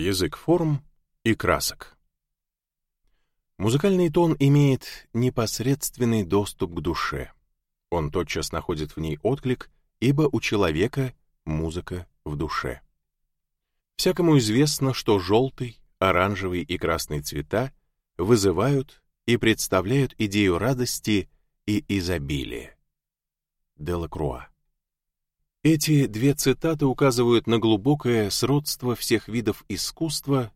Язык форм и красок. Музыкальный тон имеет непосредственный доступ к душе. Он тотчас находит в ней отклик, ибо у человека музыка в душе. Всякому известно, что желтый, оранжевый и красный цвета вызывают и представляют идею радости и изобилия. Делакруа. Эти две цитаты указывают на глубокое сродство всех видов искусства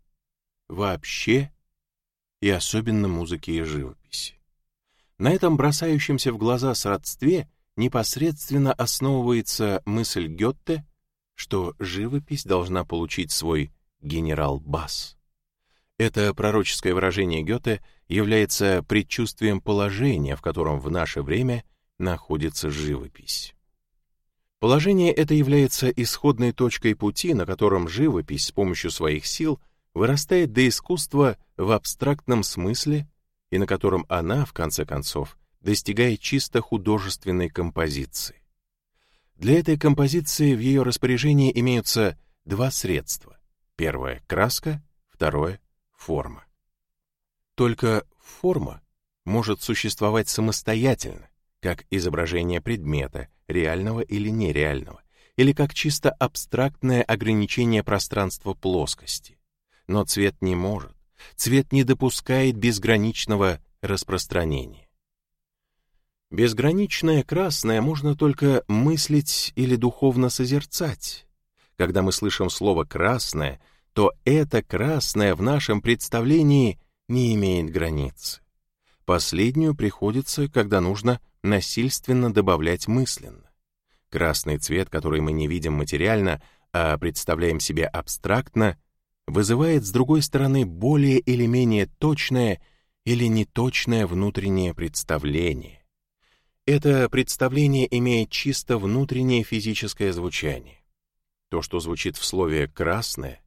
вообще и особенно музыки и живописи. На этом бросающемся в глаза сродстве непосредственно основывается мысль Гетте, что живопись должна получить свой генерал-бас. Это пророческое выражение Гёте является предчувствием положения, в котором в наше время находится живопись. Положение это является исходной точкой пути, на котором живопись с помощью своих сил вырастает до искусства в абстрактном смысле и на котором она, в конце концов, достигает чисто художественной композиции. Для этой композиции в ее распоряжении имеются два средства. Первое — краска, второе — форма. Только форма может существовать самостоятельно, как изображение предмета, реального или нереального, или как чисто абстрактное ограничение пространства плоскости. Но цвет не может, цвет не допускает безграничного распространения. Безграничное красное можно только мыслить или духовно созерцать. Когда мы слышим слово «красное», то это красное в нашем представлении не имеет границ. Последнюю приходится, когда нужно насильственно добавлять мысленно. Красный цвет, который мы не видим материально, а представляем себе абстрактно, вызывает, с другой стороны, более или менее точное или неточное внутреннее представление. Это представление имеет чисто внутреннее физическое звучание. То, что звучит в слове «красное»,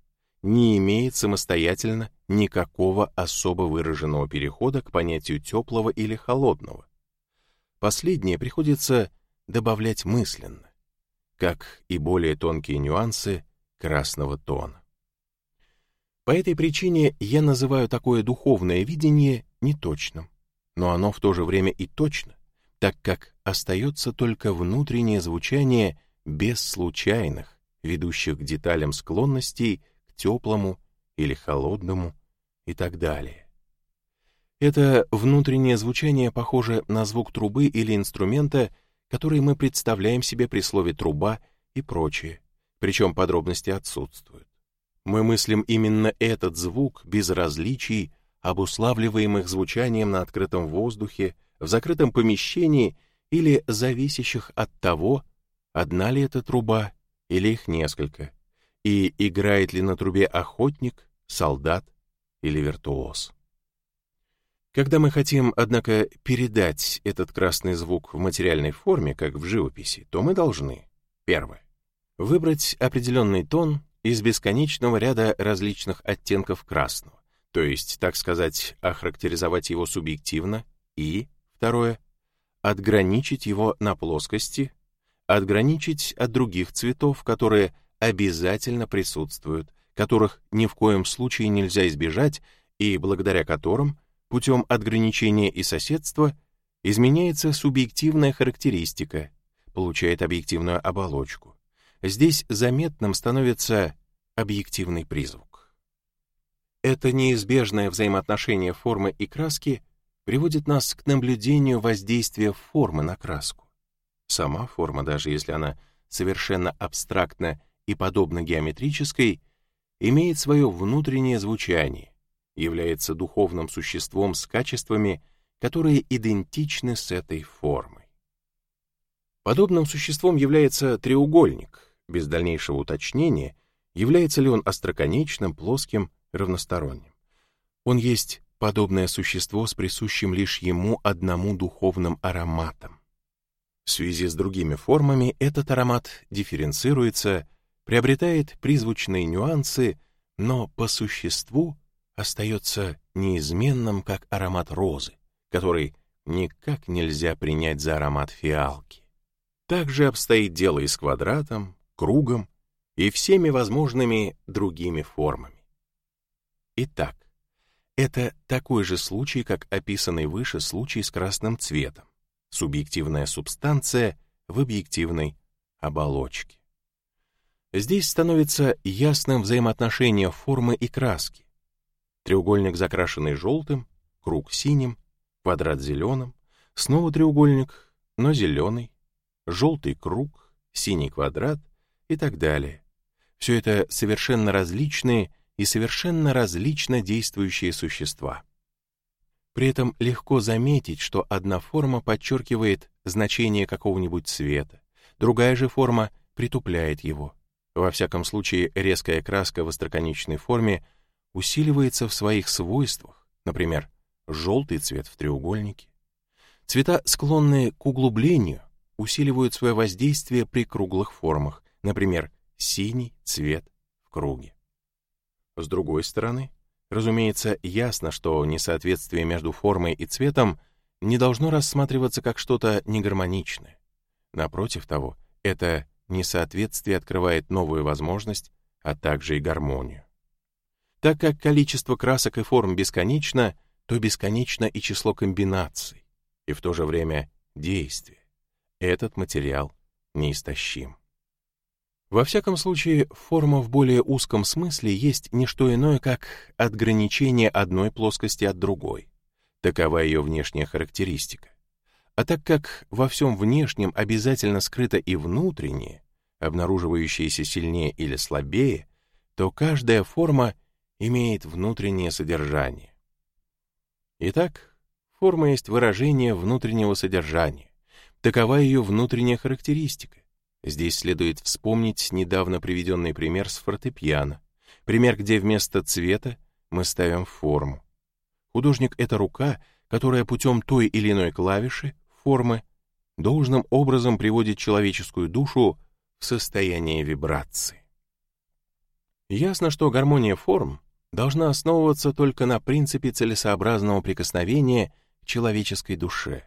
не имеет самостоятельно никакого особо выраженного перехода к понятию теплого или холодного. Последнее приходится добавлять мысленно, как и более тонкие нюансы красного тона. По этой причине я называю такое духовное видение неточным, но оно в то же время и точно, так как остается только внутреннее звучание без случайных, ведущих к деталям склонностей теплому или холодному и так далее. Это внутреннее звучание похоже на звук трубы или инструмента, который мы представляем себе при слове «труба» и прочее, причем подробности отсутствуют. Мы мыслим именно этот звук без различий, обуславливаемых звучанием на открытом воздухе, в закрытом помещении или зависящих от того, одна ли это труба или их несколько, и играет ли на трубе охотник, солдат или виртуоз. Когда мы хотим, однако, передать этот красный звук в материальной форме, как в живописи, то мы должны, первое, выбрать определенный тон из бесконечного ряда различных оттенков красного, то есть, так сказать, охарактеризовать его субъективно, и, второе, отграничить его на плоскости, отграничить от других цветов, которые обязательно присутствуют, которых ни в коем случае нельзя избежать и благодаря которым путем отграничения и соседства изменяется субъективная характеристика, получает объективную оболочку. Здесь заметным становится объективный призвук. Это неизбежное взаимоотношение формы и краски приводит нас к наблюдению воздействия формы на краску. Сама форма, даже если она совершенно абстрактна и подобна геометрической, имеет свое внутреннее звучание, является духовным существом с качествами, которые идентичны с этой формой. Подобным существом является треугольник, без дальнейшего уточнения, является ли он остроконечным, плоским, равносторонним. Он есть подобное существо с присущим лишь ему одному духовным ароматом. В связи с другими формами этот аромат дифференцируется, приобретает призвучные нюансы, но по существу остается неизменным, как аромат розы, который никак нельзя принять за аромат фиалки. Так же обстоит дело и с квадратом, кругом и всеми возможными другими формами. Итак, это такой же случай, как описанный выше случай с красным цветом. Субъективная субстанция в объективной оболочке. Здесь становится ясным взаимоотношение формы и краски. Треугольник, закрашенный желтым, круг синим, квадрат зеленым, снова треугольник, но зеленый, желтый круг, синий квадрат и так далее. Все это совершенно различные и совершенно различно действующие существа. При этом легко заметить, что одна форма подчеркивает значение какого-нибудь цвета, другая же форма притупляет его. Во всяком случае, резкая краска в остроконечной форме усиливается в своих свойствах, например, желтый цвет в треугольнике. Цвета, склонные к углублению, усиливают свое воздействие при круглых формах, например, синий цвет в круге. С другой стороны, разумеется, ясно, что несоответствие между формой и цветом не должно рассматриваться как что-то негармоничное. Напротив того, это несоответствие открывает новую возможность, а также и гармонию. Так как количество красок и форм бесконечно, то бесконечно и число комбинаций, и в то же время действия. Этот материал неистощим. Во всяком случае, форма в более узком смысле есть не что иное, как отграничение одной плоскости от другой. Такова ее внешняя характеристика. А так как во всем внешнем обязательно скрыто и внутреннее, обнаруживающееся сильнее или слабее, то каждая форма имеет внутреннее содержание. Итак, форма есть выражение внутреннего содержания. Такова ее внутренняя характеристика. Здесь следует вспомнить недавно приведенный пример с фортепиано. Пример, где вместо цвета мы ставим форму. Художник — это рука, которая путем той или иной клавиши, формы, должным образом приводит человеческую душу в состояние вибрации. Ясно, что гармония форм должна основываться только на принципе целесообразного прикосновения к человеческой душе.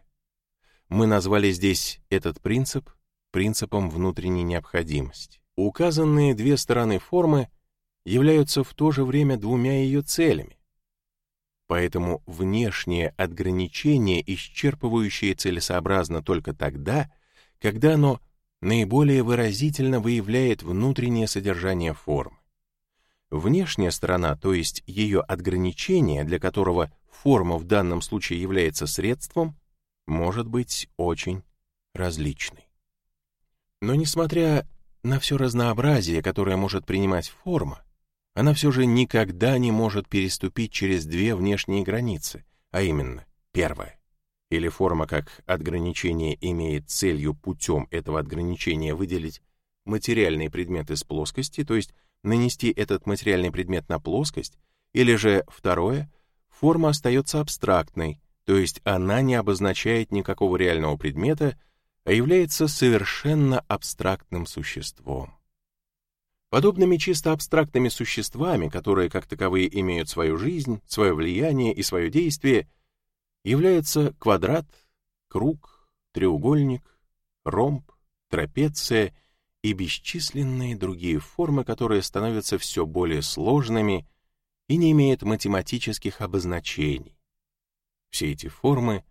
Мы назвали здесь этот принцип принципом внутренней необходимости. Указанные две стороны формы являются в то же время двумя ее целями. Поэтому внешнее ограничение, исчерпывающее целесообразно только тогда, когда оно наиболее выразительно выявляет внутреннее содержание формы. Внешняя сторона, то есть ее ограничение, для которого форма в данном случае является средством, может быть очень различной. Но несмотря на все разнообразие, которое может принимать форма, она все же никогда не может переступить через две внешние границы, а именно, первое, или форма как отграничение имеет целью путем этого ограничения выделить материальный предмет из плоскости, то есть нанести этот материальный предмет на плоскость, или же второе, форма остается абстрактной, то есть она не обозначает никакого реального предмета, а является совершенно абстрактным существом. Подобными чисто абстрактными существами, которые как таковые имеют свою жизнь, свое влияние и свое действие, являются квадрат, круг, треугольник, ромб, трапеция и бесчисленные другие формы, которые становятся все более сложными и не имеют математических обозначений. Все эти формы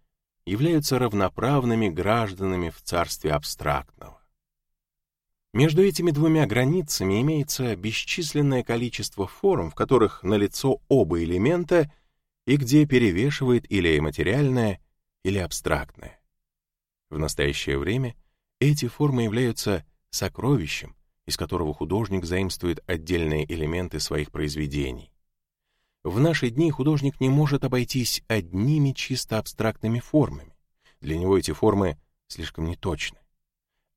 являются равноправными гражданами в царстве абстрактного. Между этими двумя границами имеется бесчисленное количество форм, в которых налицо оба элемента и где перевешивает или материальное, или абстрактное. В настоящее время эти формы являются сокровищем, из которого художник заимствует отдельные элементы своих произведений. В наши дни художник не может обойтись одними чисто абстрактными формами. Для него эти формы слишком неточны.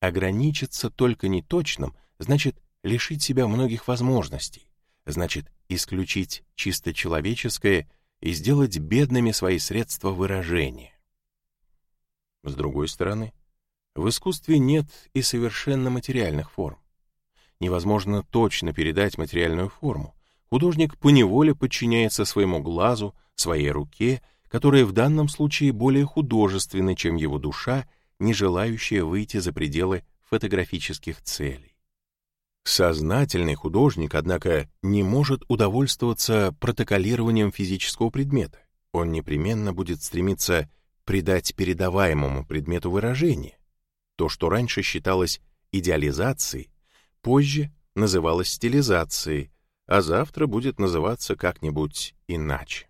Ограничиться только неточным значит лишить себя многих возможностей, значит исключить чисто человеческое и сделать бедными свои средства выражения. С другой стороны, в искусстве нет и совершенно материальных форм. Невозможно точно передать материальную форму, художник поневоле подчиняется своему глазу, своей руке, которая в данном случае более художественна, чем его душа, не желающая выйти за пределы фотографических целей. Сознательный художник, однако, не может удовольствоваться протоколированием физического предмета. Он непременно будет стремиться придать передаваемому предмету выражение. То, что раньше считалось идеализацией, позже называлось стилизацией, а завтра будет называться как-нибудь иначе.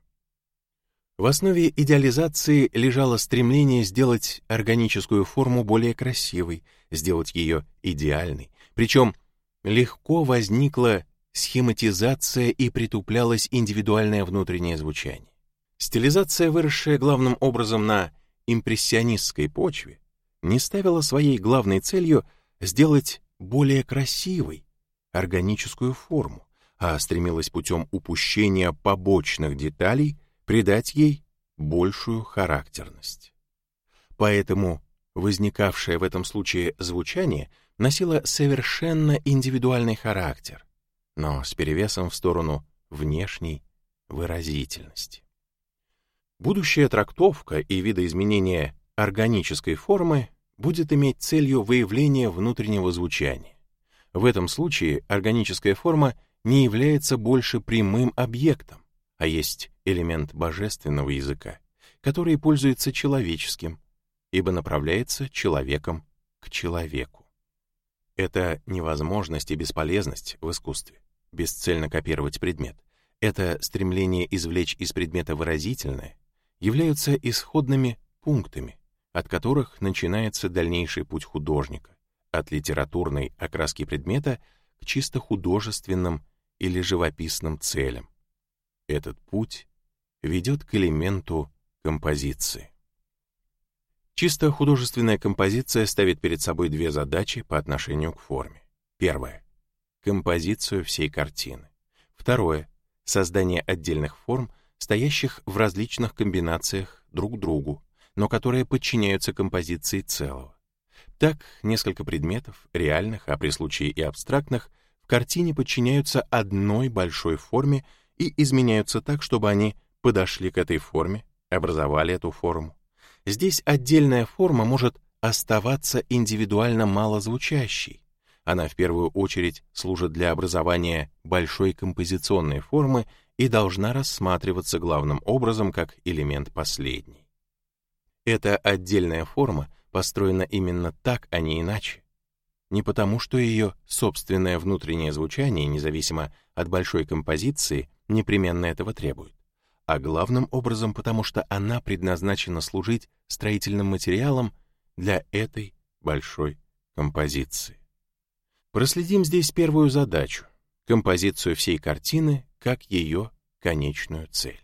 В основе идеализации лежало стремление сделать органическую форму более красивой, сделать ее идеальной, причем легко возникла схематизация и притуплялось индивидуальное внутреннее звучание. Стилизация, выросшая главным образом на импрессионистской почве, не ставила своей главной целью сделать более красивой органическую форму, а стремилась путем упущения побочных деталей придать ей большую характерность. Поэтому возникавшее в этом случае звучание носило совершенно индивидуальный характер, но с перевесом в сторону внешней выразительности. Будущая трактовка и видоизменение органической формы будет иметь целью выявления внутреннего звучания. В этом случае органическая форма не является больше прямым объектом, а есть элемент божественного языка, который пользуется человеческим, ибо направляется человеком к человеку. Это невозможность и бесполезность в искусстве, бесцельно копировать предмет. Это стремление извлечь из предмета выразительное являются исходными пунктами, от которых начинается дальнейший путь художника, от литературной окраски предмета к чисто художественным или живописным целям. Этот путь ведет к элементу композиции. Чисто художественная композиция ставит перед собой две задачи по отношению к форме. Первое — композицию всей картины. Второе — создание отдельных форм, стоящих в различных комбинациях друг к другу, но которые подчиняются композиции целого. Так, несколько предметов, реальных, а при случае и абстрактных, в картине подчиняются одной большой форме и изменяются так, чтобы они подошли к этой форме, образовали эту форму. Здесь отдельная форма может оставаться индивидуально малозвучащей. Она в первую очередь служит для образования большой композиционной формы и должна рассматриваться главным образом как элемент последней. Эта отдельная форма построена именно так, а не иначе. Не потому, что ее собственное внутреннее звучание, независимо от большой композиции, непременно этого требует а главным образом потому, что она предназначена служить строительным материалом для этой большой композиции. Проследим здесь первую задачу — композицию всей картины как ее конечную цель.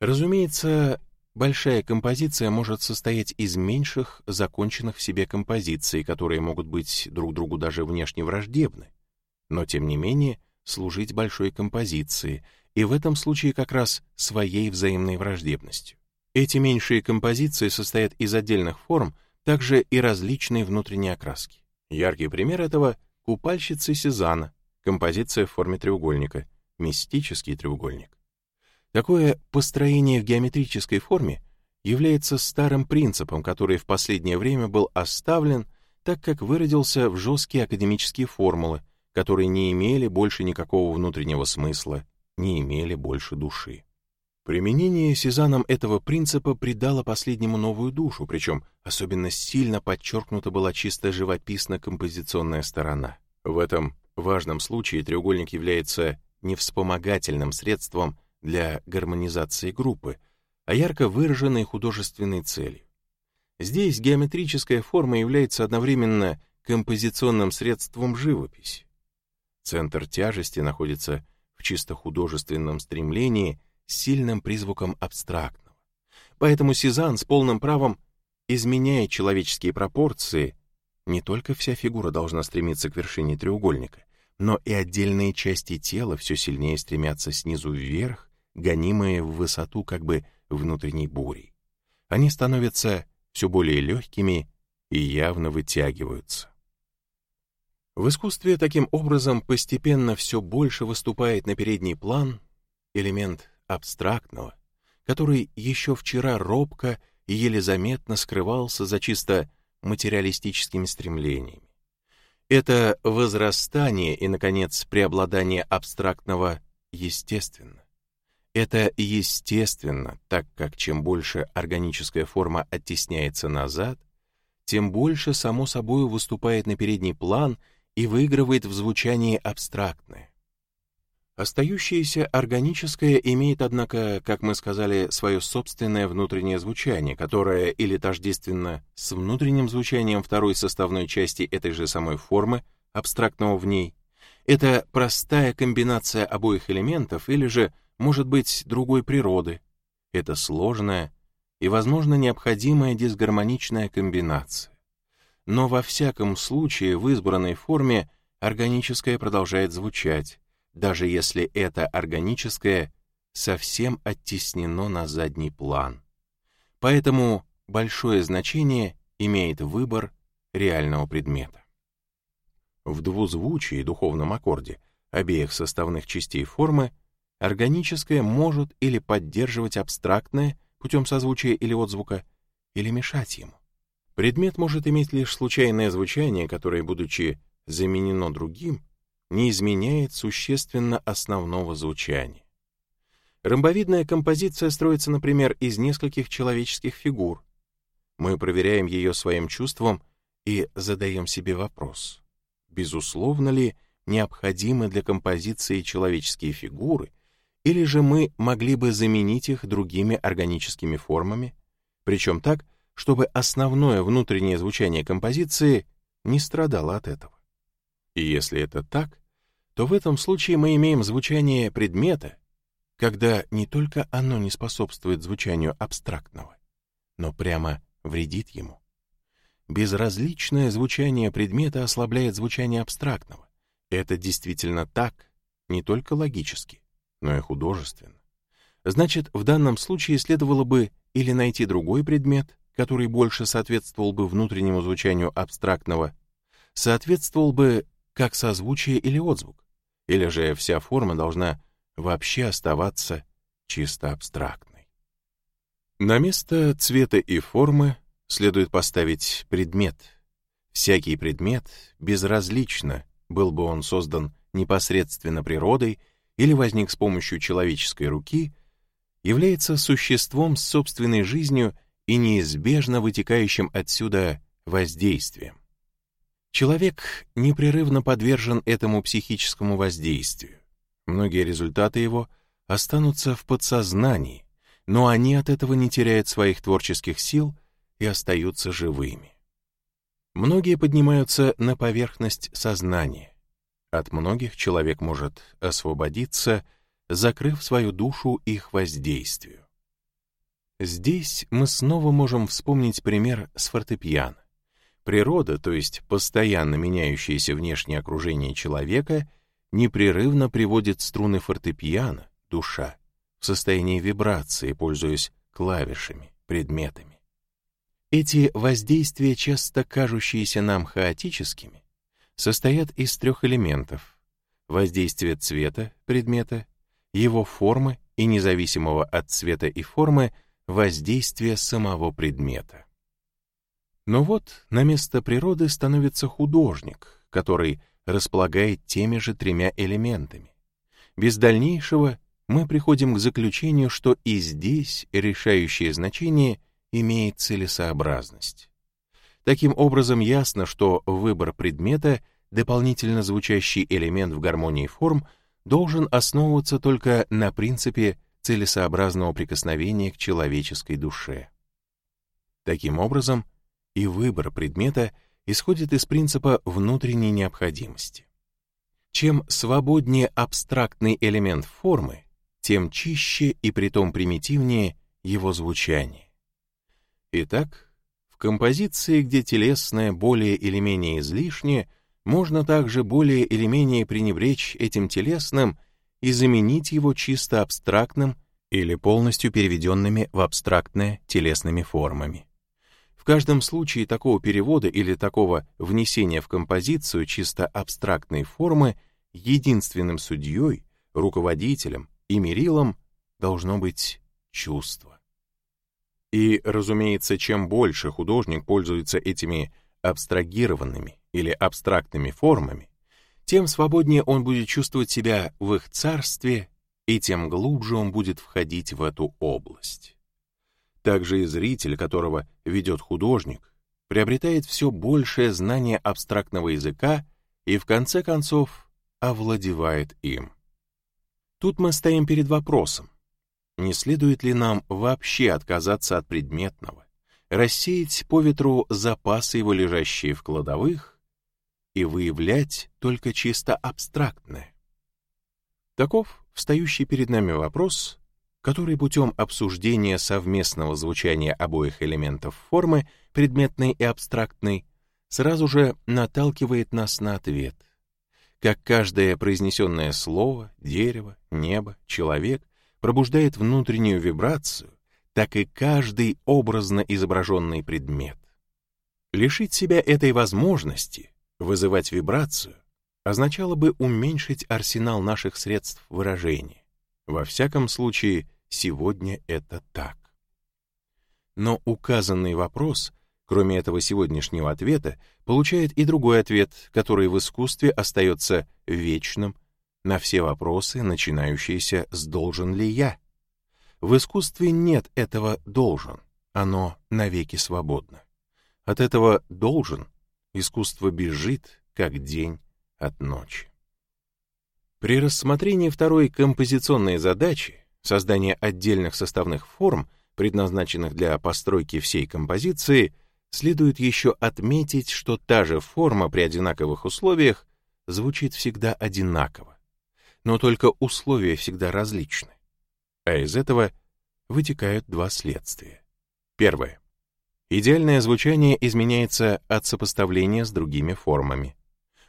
Разумеется, большая композиция может состоять из меньших, законченных в себе композиций, которые могут быть друг другу даже внешне враждебны, но тем не менее служить большой композиции — и в этом случае как раз своей взаимной враждебностью. Эти меньшие композиции состоят из отдельных форм, также и различной внутренней окраски. Яркий пример этого — купальщицы Сезанна, композиция в форме треугольника, мистический треугольник. Такое построение в геометрической форме является старым принципом, который в последнее время был оставлен, так как выродился в жесткие академические формулы, которые не имели больше никакого внутреннего смысла не имели больше души. Применение Сезаном этого принципа придало последнему новую душу, причем особенно сильно подчеркнута была чисто живописно-композиционная сторона. В этом важном случае треугольник является не вспомогательным средством для гармонизации группы, а ярко выраженной художественной целью. Здесь геометрическая форма является одновременно композиционным средством живописи. Центр тяжести находится в чисто художественном стремлении с сильным призвуком абстрактного. Поэтому Сезанн с полным правом изменяет человеческие пропорции. Не только вся фигура должна стремиться к вершине треугольника, но и отдельные части тела все сильнее стремятся снизу вверх, гонимые в высоту как бы внутренней бурей. Они становятся все более легкими и явно вытягиваются. В искусстве таким образом постепенно все больше выступает на передний план элемент абстрактного, который еще вчера робко и еле заметно скрывался за чисто материалистическими стремлениями. Это возрастание и, наконец, преобладание абстрактного естественно. Это естественно, так как чем больше органическая форма оттесняется назад, тем больше само собой выступает на передний план и выигрывает в звучании абстрактное. Остающееся органическое имеет, однако, как мы сказали, свое собственное внутреннее звучание, которое или тождественно с внутренним звучанием второй составной части этой же самой формы, абстрактного в ней. Это простая комбинация обоих элементов или же, может быть, другой природы. Это сложная и, возможно, необходимая дисгармоничная комбинация. Но во всяком случае в избранной форме органическое продолжает звучать, даже если это органическое совсем оттеснено на задний план. Поэтому большое значение имеет выбор реального предмета. В двузвучии духовном аккорде обеих составных частей формы органическое может или поддерживать абстрактное путем созвучия или отзвука, или мешать ему. Предмет может иметь лишь случайное звучание, которое, будучи заменено другим, не изменяет существенно основного звучания. Ромбовидная композиция строится, например, из нескольких человеческих фигур. Мы проверяем ее своим чувством и задаем себе вопрос, безусловно ли необходимы для композиции человеческие фигуры, или же мы могли бы заменить их другими органическими формами, причем так, чтобы основное внутреннее звучание композиции не страдало от этого. И если это так, то в этом случае мы имеем звучание предмета, когда не только оно не способствует звучанию абстрактного, но прямо вредит ему. Безразличное звучание предмета ослабляет звучание абстрактного. Это действительно так, не только логически, но и художественно. Значит, в данном случае следовало бы или найти другой предмет, который больше соответствовал бы внутреннему звучанию абстрактного, соответствовал бы как созвучие или отзвук, или же вся форма должна вообще оставаться чисто абстрактной. На место цвета и формы следует поставить предмет. Всякий предмет, безразлично, был бы он создан непосредственно природой или возник с помощью человеческой руки, является существом с собственной жизнью и неизбежно вытекающим отсюда воздействием. Человек непрерывно подвержен этому психическому воздействию. Многие результаты его останутся в подсознании, но они от этого не теряют своих творческих сил и остаются живыми. Многие поднимаются на поверхность сознания. От многих человек может освободиться, закрыв свою душу их воздействию. Здесь мы снова можем вспомнить пример с фортепиано. Природа, то есть постоянно меняющееся внешнее окружение человека, непрерывно приводит струны фортепиано, душа, в состояние вибрации, пользуясь клавишами, предметами. Эти воздействия, часто кажущиеся нам хаотическими, состоят из трех элементов — воздействия цвета предмета, его формы и независимого от цвета и формы воздействия самого предмета. Но вот на место природы становится художник, который располагает теми же тремя элементами. Без дальнейшего мы приходим к заключению, что и здесь решающее значение имеет целесообразность. Таким образом, ясно, что выбор предмета, дополнительно звучащий элемент в гармонии форм, должен основываться только на принципе целесообразного прикосновения к человеческой душе. Таким образом, и выбор предмета исходит из принципа внутренней необходимости. Чем свободнее абстрактный элемент формы, тем чище и притом примитивнее его звучание. Итак, в композиции, где телесное более или менее излишнее, можно также более или менее пренебречь этим телесным и заменить его чисто абстрактным или полностью переведенными в абстрактное телесными формами каждом случае такого перевода или такого внесения в композицию чисто абстрактной формы единственным судьей, руководителем и мерилом должно быть чувство. И, разумеется, чем больше художник пользуется этими абстрагированными, или абстрактными формами, тем свободнее он будет чувствовать себя в их царстве, и тем глубже он будет входить в эту область. Также и зритель, которого ведет художник, приобретает все большее знание абстрактного языка и в конце концов овладевает им. Тут мы стоим перед вопросом, не следует ли нам вообще отказаться от предметного, рассеять по ветру запасы его, лежащие в кладовых, и выявлять только чисто абстрактное. Таков встающий перед нами вопрос, который путем обсуждения совместного звучания обоих элементов формы, предметной и абстрактной, сразу же наталкивает нас на ответ. Как каждое произнесенное слово, дерево, небо, человек пробуждает внутреннюю вибрацию, так и каждый образно изображенный предмет. Лишить себя этой возможности, вызывать вибрацию, означало бы уменьшить арсенал наших средств выражения. Во всяком случае, сегодня это так. Но указанный вопрос, кроме этого сегодняшнего ответа, получает и другой ответ, который в искусстве остается вечным на все вопросы, начинающиеся с «должен ли я?». В искусстве нет этого «должен», оно навеки свободно. От этого «должен» искусство бежит, как день от ночи. При рассмотрении второй композиционной задачи, создания отдельных составных форм, предназначенных для постройки всей композиции, следует еще отметить, что та же форма при одинаковых условиях звучит всегда одинаково, но только условия всегда различны а из этого вытекают два следствия. Первое. Идеальное звучание изменяется от сопоставления с другими формами.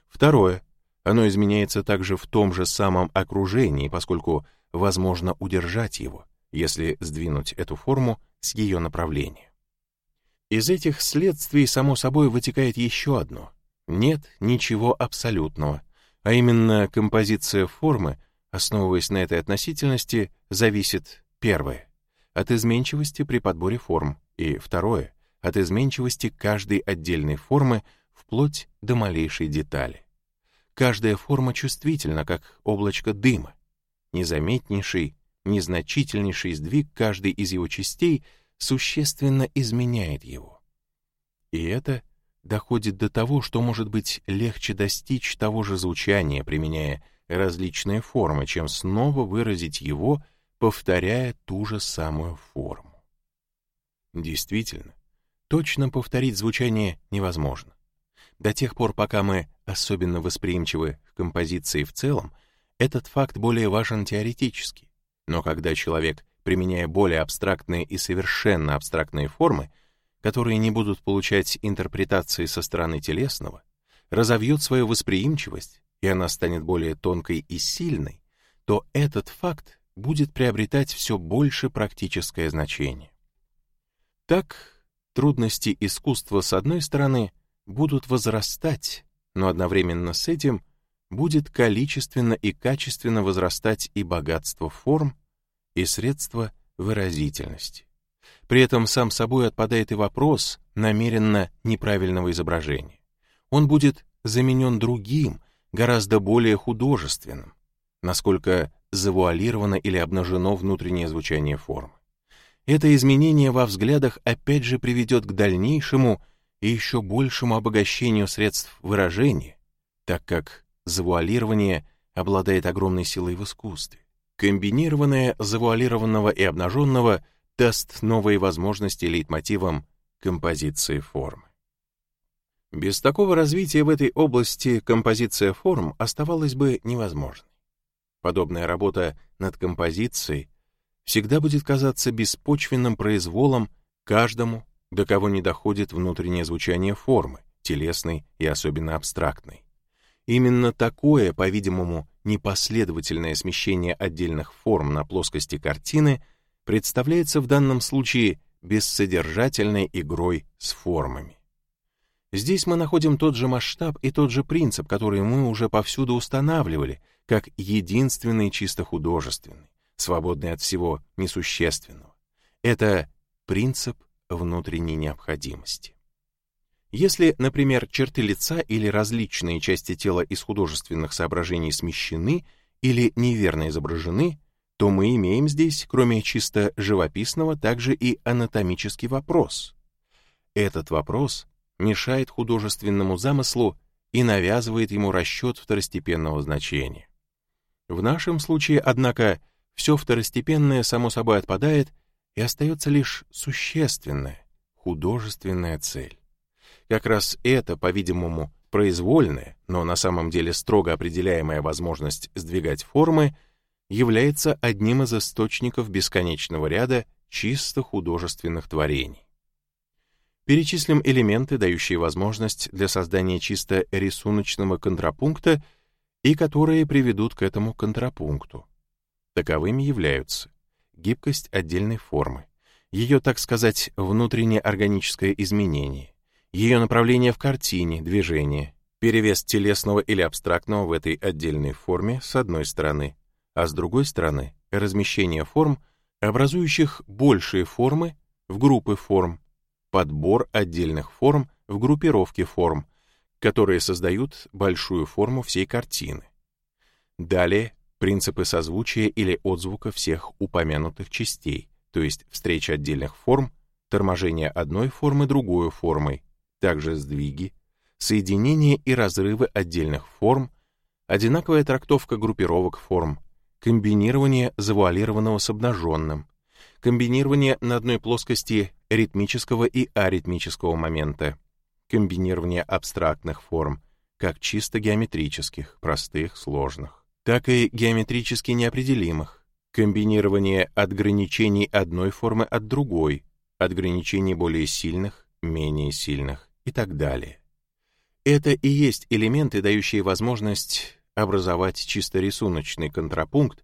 Второе. Оно изменяется также в том же самом окружении, поскольку возможно удержать его, если сдвинуть эту форму с ее направления. Из этих следствий, само собой, вытекает еще одно. Нет ничего абсолютного, а именно композиция формы Основываясь на этой относительности, зависит первое — от изменчивости при подборе форм, и второе — от изменчивости каждой отдельной формы вплоть до малейшей детали. Каждая форма чувствительна, как облачко дыма. Незаметнейший, незначительнейший сдвиг каждой из его частей существенно изменяет его. И это доходит до того, что может быть легче достичь того же звучания, применяя различные формы, чем снова выразить его, повторяя ту же самую форму. Действительно, точно повторить звучание невозможно. До тех пор, пока мы особенно восприимчивы к композиции в целом, этот факт более важен теоретически. Но когда человек, применяя более абстрактные и совершенно абстрактные формы, которые не будут получать интерпретации со стороны телесного, разовьет свою восприимчивость, и она станет более тонкой и сильной, то этот факт будет приобретать все больше практическое значение. Так, трудности искусства с одной стороны будут возрастать, но одновременно с этим будет количественно и качественно возрастать и богатство форм, и средства выразительности. При этом сам собой отпадает и вопрос намеренно неправильного изображения. Он будет заменен другим, гораздо более художественным, насколько завуалировано или обнажено внутреннее звучание формы. Это изменение во взглядах опять же приведет к дальнейшему и еще большему обогащению средств выражения, так как завуалирование обладает огромной силой в искусстве. Комбинированное завуалированного и обнаженного даст новые возможности лейтмотивам композиции формы. Без такого развития в этой области композиция форм оставалась бы невозможной. Подобная работа над композицией всегда будет казаться беспочвенным произволом каждому, до кого не доходит внутреннее звучание формы, телесной и особенно абстрактной. Именно такое, по-видимому, непоследовательное смещение отдельных форм на плоскости картины представляется в данном случае бессодержательной игрой с формами. Здесь мы находим тот же масштаб и тот же принцип, который мы уже повсюду устанавливали, как единственный чисто художественный, свободный от всего несущественного. Это принцип внутренней необходимости. Если, например, черты лица или различные части тела из художественных соображений смещены или неверно изображены, то мы имеем здесь, кроме чисто живописного, также и анатомический вопрос. Этот вопрос мешает художественному замыслу и навязывает ему расчет второстепенного значения. В нашем случае, однако, все второстепенное само собой отпадает, и остается лишь существенная, художественная цель. Как раз это, по-видимому, произвольная, но на самом деле строго определяемая возможность сдвигать формы является одним из источников бесконечного ряда чисто художественных творений. Перечислим элементы, дающие возможность для создания чисто рисуночного контрапункта и которые приведут к этому контрапункту. Таковыми являются. Гибкость отдельной формы, ее, так сказать, внутреннее органическое изменение, ее направление в картине, движение, перевес телесного или абстрактного в этой отдельной форме с одной стороны, а с другой стороны размещение форм, образующих большие формы в группы форм, подбор отдельных форм в группировке форм, которые создают большую форму всей картины. Далее принципы созвучия или отзвука всех упомянутых частей, то есть встреча отдельных форм, торможение одной формы другой формой, также сдвиги, соединение и разрывы отдельных форм, одинаковая трактовка группировок форм, комбинирование завуалированного с обнаженным, комбинирование на одной плоскости ритмического и аритмического момента, комбинирование абстрактных форм, как чисто геометрических, простых, сложных, так и геометрически неопределимых, комбинирование отграничений одной формы от другой, отграничений более сильных, менее сильных и так далее. Это и есть элементы, дающие возможность образовать чисто рисуночный контрапункт,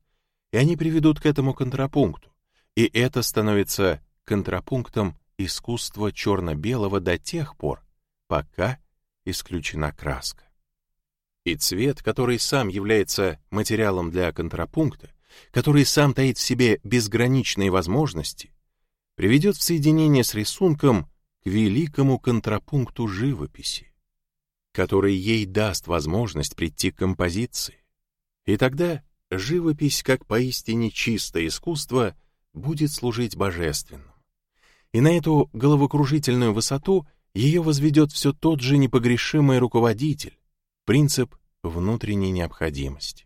и они приведут к этому контрапункту, и это становится контрапунктом искусства черно-белого до тех пор, пока исключена краска. И цвет, который сам является материалом для контрапункта, который сам таит в себе безграничные возможности, приведет в соединение с рисунком к великому контрапункту живописи, который ей даст возможность прийти к композиции. И тогда живопись, как поистине чистое искусство, будет служить божественным. И на эту головокружительную высоту ее возведет все тот же непогрешимый руководитель, принцип внутренней необходимости.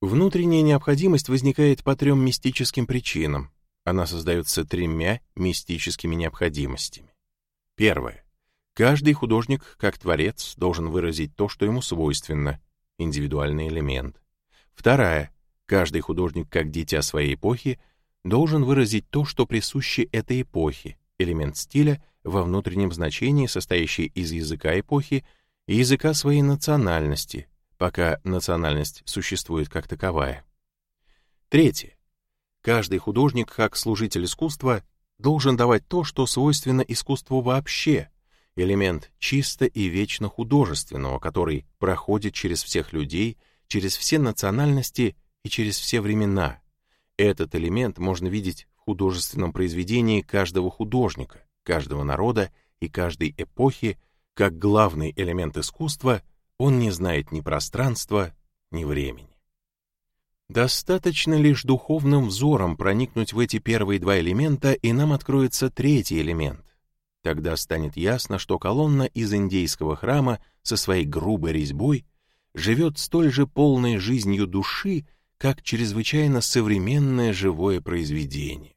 Внутренняя необходимость возникает по трем мистическим причинам. Она создается тремя мистическими необходимостями. Первое. Каждый художник, как творец, должен выразить то, что ему свойственно, индивидуальный элемент. Вторая. Каждый художник, как дитя своей эпохи, должен выразить то, что присуще этой эпохе, элемент стиля во внутреннем значении, состоящий из языка эпохи и языка своей национальности, пока национальность существует как таковая. Третье. Каждый художник, как служитель искусства, должен давать то, что свойственно искусству вообще, элемент чисто и вечно художественного, который проходит через всех людей, через все национальности и через все времена, этот элемент можно видеть в художественном произведении каждого художника, каждого народа и каждой эпохи, как главный элемент искусства, он не знает ни пространства, ни времени. Достаточно лишь духовным взором проникнуть в эти первые два элемента, и нам откроется третий элемент. Тогда станет ясно, что колонна из индейского храма со своей грубой резьбой живет столь же полной жизнью души, как чрезвычайно современное живое произведение.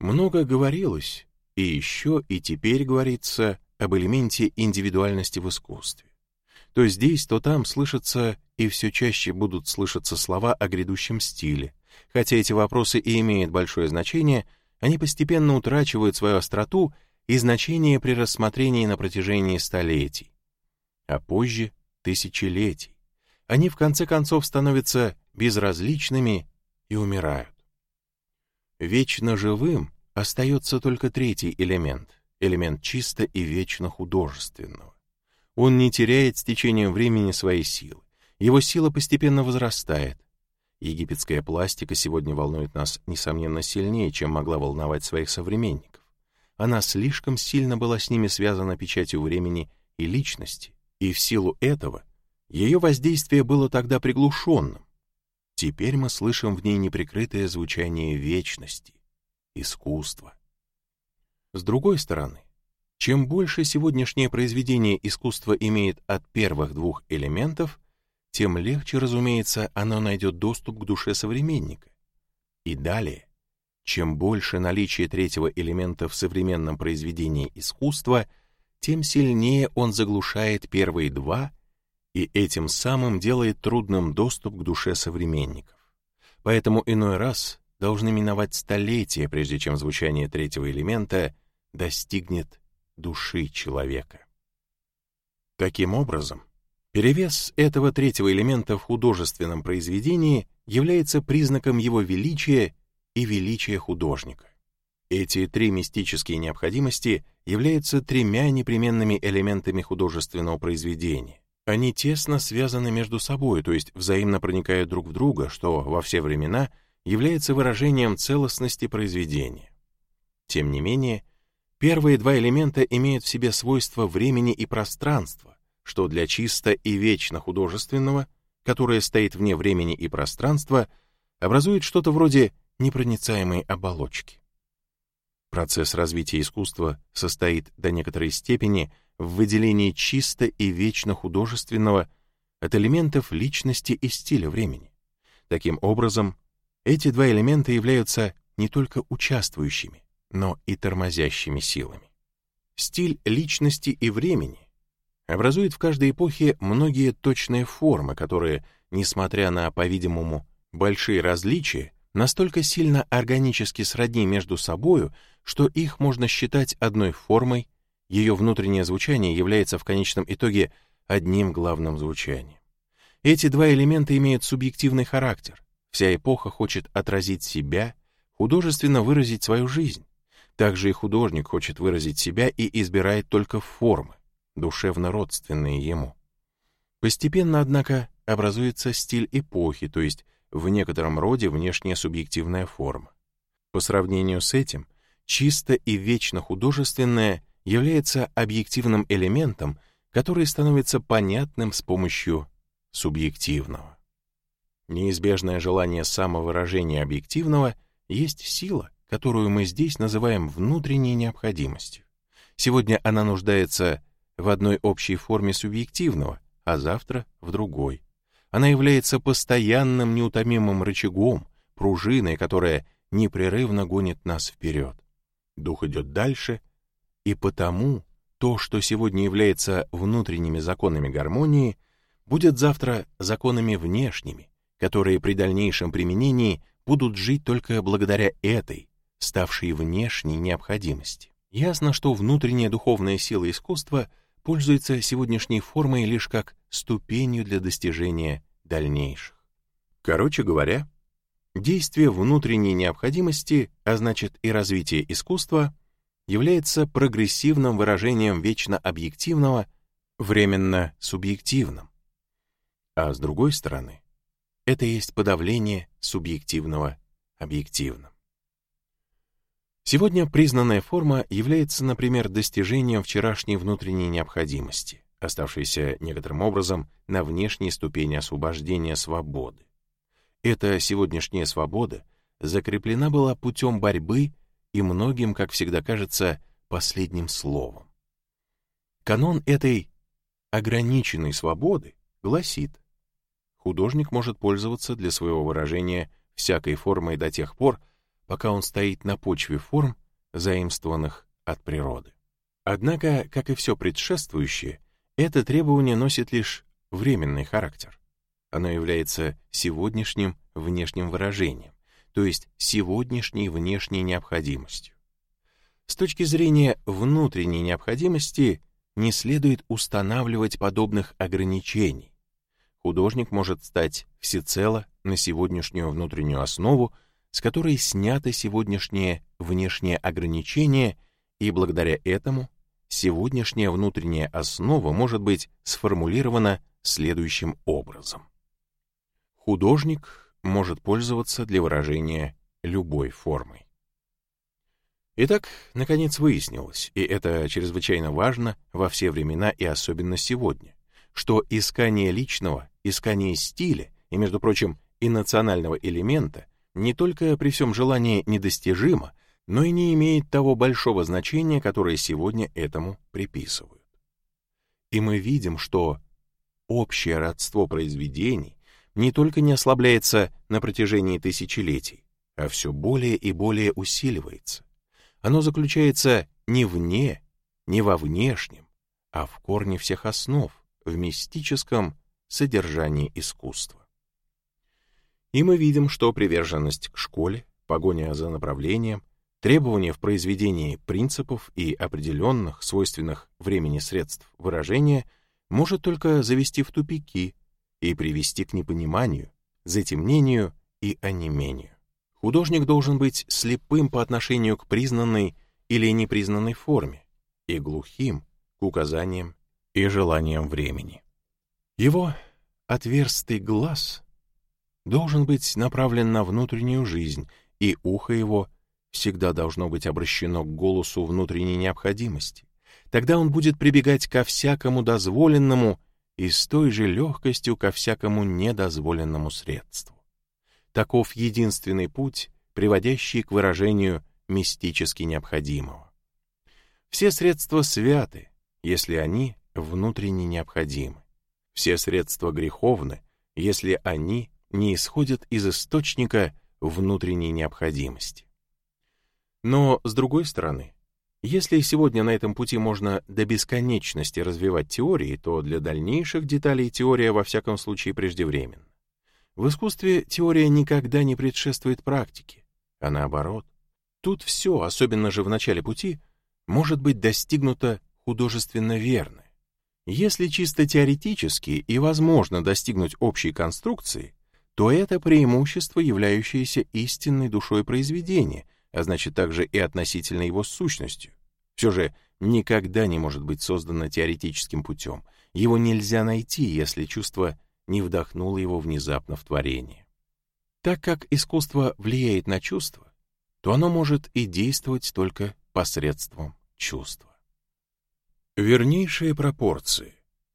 Много говорилось, и еще и теперь говорится об элементе индивидуальности в искусстве. То здесь, то там слышатся и все чаще будут слышаться слова о грядущем стиле. Хотя эти вопросы и имеют большое значение, они постепенно утрачивают свою остроту и значение при рассмотрении на протяжении столетий, а позже — тысячелетий они в конце концов становятся безразличными и умирают. Вечно живым остается только третий элемент, элемент чисто и вечно художественного. Он не теряет с течением времени своей силы. Его сила постепенно возрастает. Египетская пластика сегодня волнует нас, несомненно, сильнее, чем могла волновать своих современников. она слишком сильно была с ними связана печатью времени и личности, и в силу этого ее воздействие было тогда приглушенным. Теперь мы слышим в ней неприкрытое звучание вечности, искусства. С другой стороны, чем больше сегодняшнее произведение искусства имеет от первых двух элементов, тем легче, разумеется, оно найдет доступ к душе современника. И далее, чем больше наличие третьего элемента в современном произведении искусства, тем сильнее он заглушает первые два и этим самым делает трудным доступ к душе современников. Поэтому иной раз должны миновать столетия, прежде чем звучание третьего элемента достигнет души человека. Таким образом, перевес этого третьего элемента в художественном произведении является признаком его величия и величия художника. Эти три мистические необходимости являются тремя непременными элементами художественного произведения. Они тесно связаны между собой, то есть взаимно проникают друг в друга, что во все времена является выражением целостности произведения. Тем не менее, Первые два элемента имеют в себе свойства времени и пространства, что для чисто и вечно художественного, которое стоит вне времени и пространства, образует что-то вроде непроницаемой оболочки. Процесс развития искусства состоит до некоторой степени в выделении чисто и вечно художественного от элементов личности и стиля времени. Таким образом, эти два элемента являются не только участвующими, но и тормозящими силами. Стиль личности и времени образует в каждой эпохе многие точные формы, которые, несмотря на, по-видимому, большие различия, настолько сильно органически сродни между собою, что их можно считать одной формой, ее внутреннее звучание является в конечном итоге одним главным звучанием. Эти два элемента имеют субъективный характер. Вся эпоха хочет отразить себя, художественно выразить свою жизнь. Также и художник хочет выразить себя и избирает только формы, душевно родственные ему. Постепенно, однако, образуется стиль эпохи, то есть в некотором роде внешняя субъективная форма. По сравнению с этим, чисто и вечно художественное является объективным элементом, который становится понятным с помощью субъективного. Неизбежное желание самовыражения объективного есть сила, которую мы здесь называем внутренней необходимостью. Сегодня она нуждается в одной общей форме субъективного, а завтра в другой. Она является постоянным неутомимым рычагом, пружиной, которая непрерывно гонит нас вперед. Дух идет дальше, и потому то, что сегодня является внутренними законами гармонии, будет завтра законами внешними, которые при дальнейшем применении будут жить только благодаря этой, ставшей внешней необходимости. Ясно, что внутренняя духовная сила искусства пользуется сегодняшней формой лишь как ступенью для достижения дальнейших. Короче говоря, действие внутренней необходимости, а значит и развитие искусства, является прогрессивным выражением вечно объективного, временно субъективным. А с другой стороны, это есть подавление субъективного объективным. Сегодня признанная форма является, например, достижением вчерашней внутренней необходимости, оставшейся некоторым образом на внешней ступени освобождения свободы. Эта сегодняшняя свобода закреплена была путем борьбы и многим, как всегда кажется, последним словом. Канон этой ограниченной свободы гласит, художник может пользоваться для своего выражения всякой формой до тех пор, пока он стоит на почве форм, заимствованных от природы. Однако, как и все предшествующее, это требование носит лишь временный характер. Оно является сегодняшним внешним выражением, то есть сегодняшней внешней необходимостью. С точки зрения внутренней необходимости не следует устанавливать подобных ограничений. Художник может стать всецело на сегодняшнюю внутреннюю основу с которой снято сегодняшнее внешнее ограничение, и благодаря этому сегодняшняя внутренняя основа может быть сформулирована следующим образом. Художник может пользоваться для выражения любой формой. Итак, наконец выяснилось, и это чрезвычайно важно во все времена и особенно сегодня, что искание личного, искание стиля и, между прочим, и национального элемента не только при всем желании недостижимо, но и не имеет того большого значения, которое сегодня этому приписывают. И мы видим, что общее родство произведений не только не ослабляется на протяжении тысячелетий, а все более и более усиливается. Оно заключается не вне, не во внешнем, а в корне всех основ, в мистическом содержании искусства. И мы видим, что приверженность к школе, погоня за направлением, требования в произведении принципов и определенных, свойственных времени средств выражения может только завести в тупики и привести к непониманию, затемнению и онемению. Художник должен быть слепым по отношению к признанной или непризнанной форме и глухим к указаниям и желаниям времени. Его отверстый глаз должен быть направлен на внутреннюю жизнь, и ухо его всегда должно быть обращено к голосу внутренней необходимости. Тогда он будет прибегать ко всякому дозволенному и с той же легкостью ко всякому недозволенному средству. Таков единственный путь, приводящий к выражению мистически необходимого. Все средства святы, если они внутренне необходимы. Все средства греховны, если они не исходят из источника внутренней необходимости. Но, с другой стороны, если сегодня на этом пути можно до бесконечности развивать теории, то для дальнейших деталей теория во всяком случае преждевременна. В искусстве теория никогда не предшествует практике, а наоборот. Тут все, особенно же в начале пути, может быть достигнуто художественно верно. Если чисто теоретически и возможно достигнуть общей конструкции, то это преимущество, являющееся истинной душой произведения, а значит также и относительно его сущностью. Все же никогда не может быть создано теоретическим путем. Его нельзя найти, если чувство не вдохнуло его внезапно в творение. Так как искусство влияет на чувство, то оно может и действовать только посредством чувства. Вернейшие пропорции,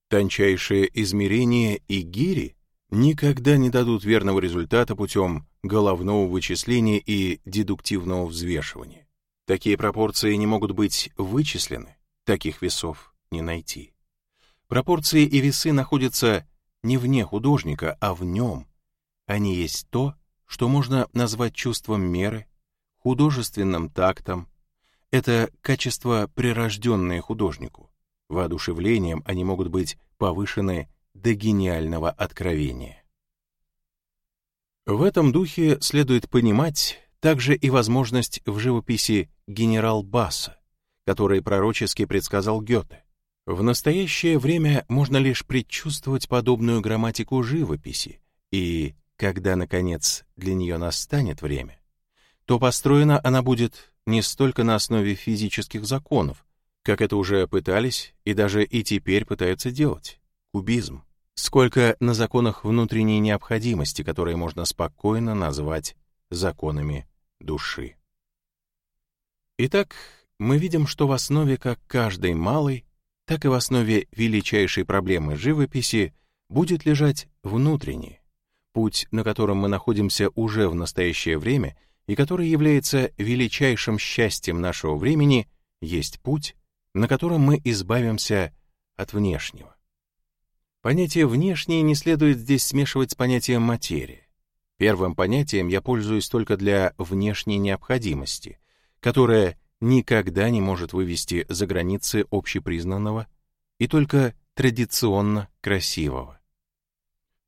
тончайшее измерение и гири никогда не дадут верного результата путем головного вычисления и дедуктивного взвешивания. Такие пропорции не могут быть вычислены, таких весов не найти. Пропорции и весы находятся не вне художника, а в нем. Они есть то, что можно назвать чувством меры, художественным тактом. Это качества, прирожденные художнику. Воодушевлением они могут быть повышены до гениального откровения. В этом духе следует понимать также и возможность в живописи генерал Басса, который пророчески предсказал Гёте. В настоящее время можно лишь предчувствовать подобную грамматику живописи, и когда, наконец, для нее настанет время, то построена она будет не столько на основе физических законов, как это уже пытались и даже и теперь пытаются делать, кубизм, сколько на законах внутренней необходимости, которые можно спокойно назвать законами души. Итак, мы видим, что в основе как каждой малой, так и в основе величайшей проблемы живописи будет лежать внутренний, путь, на котором мы находимся уже в настоящее время и который является величайшим счастьем нашего времени, есть путь, на котором мы избавимся от внешнего. Понятие «внешнее» не следует здесь смешивать с понятием «материя». Первым понятием я пользуюсь только для внешней необходимости, которая никогда не может вывести за границы общепризнанного и только традиционно красивого.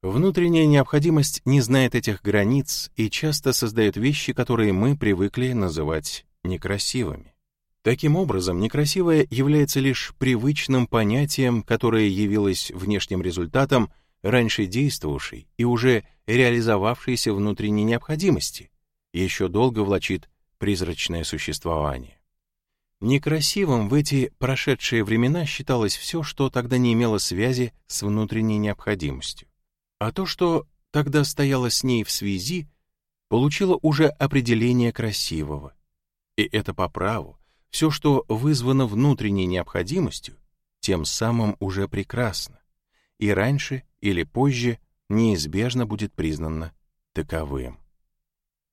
Внутренняя необходимость не знает этих границ и часто создает вещи, которые мы привыкли называть некрасивыми. Таким образом, некрасивое является лишь привычным понятием, которое явилось внешним результатом раньше действовавшей и уже реализовавшейся внутренней необходимости, еще долго влачит призрачное существование. Некрасивым в эти прошедшие времена считалось все, что тогда не имело связи с внутренней необходимостью. А то, что тогда стояло с ней в связи, получило уже определение красивого — И это по праву. Все, что вызвано внутренней необходимостью, тем самым уже прекрасно. И раньше или позже неизбежно будет признано таковым.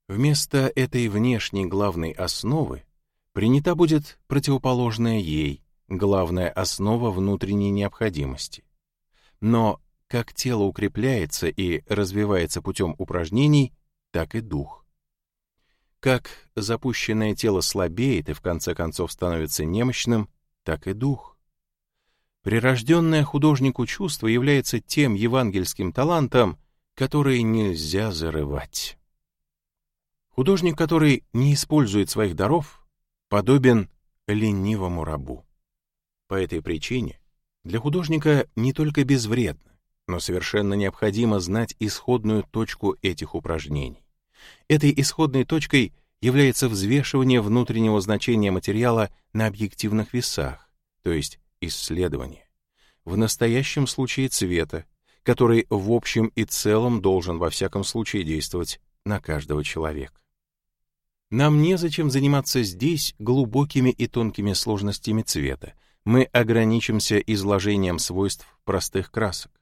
Вместо этой внешней главной основы принята будет противоположная ей, главная основа внутренней необходимости. Но как тело укрепляется и развивается путем упражнений, так и дух. Как запущенное тело слабеет и в конце концов становится немощным, так и дух. Прирожденное художнику чувство является тем евангельским талантом, который нельзя зарывать. Художник, который не использует своих даров, подобен ленивому рабу. По этой причине для художника не только безвредно, но совершенно необходимо знать исходную точку этих упражнений. Этой исходной точкой является взвешивание внутреннего значения материала на объективных весах, то есть исследование. В настоящем случае цвета, который в общем и целом должен во всяком случае действовать на каждого человека. Нам незачем заниматься здесь глубокими и тонкими сложностями цвета. Мы ограничимся изложением свойств простых красок.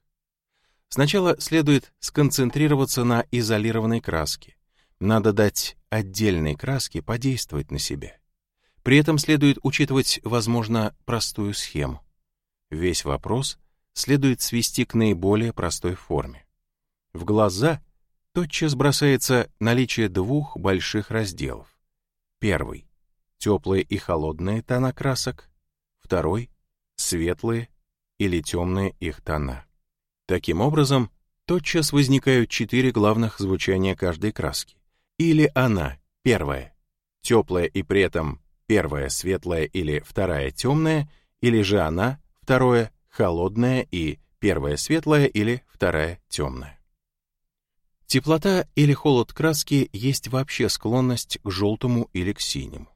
Сначала следует сконцентрироваться на изолированной краске. Надо дать отдельной краске подействовать на себя. При этом следует учитывать, возможно, простую схему. Весь вопрос следует свести к наиболее простой форме. В глаза тотчас бросается наличие двух больших разделов. Первый — теплые и холодные тона красок. Второй — светлые или темные их тона. Таким образом, тотчас возникают четыре главных звучания каждой краски. Или она, первая, теплая и при этом первая светлая или вторая темная, или же она, второе, холодная и первая светлая или вторая темная. Теплота или холод краски есть вообще склонность к желтому или к синему.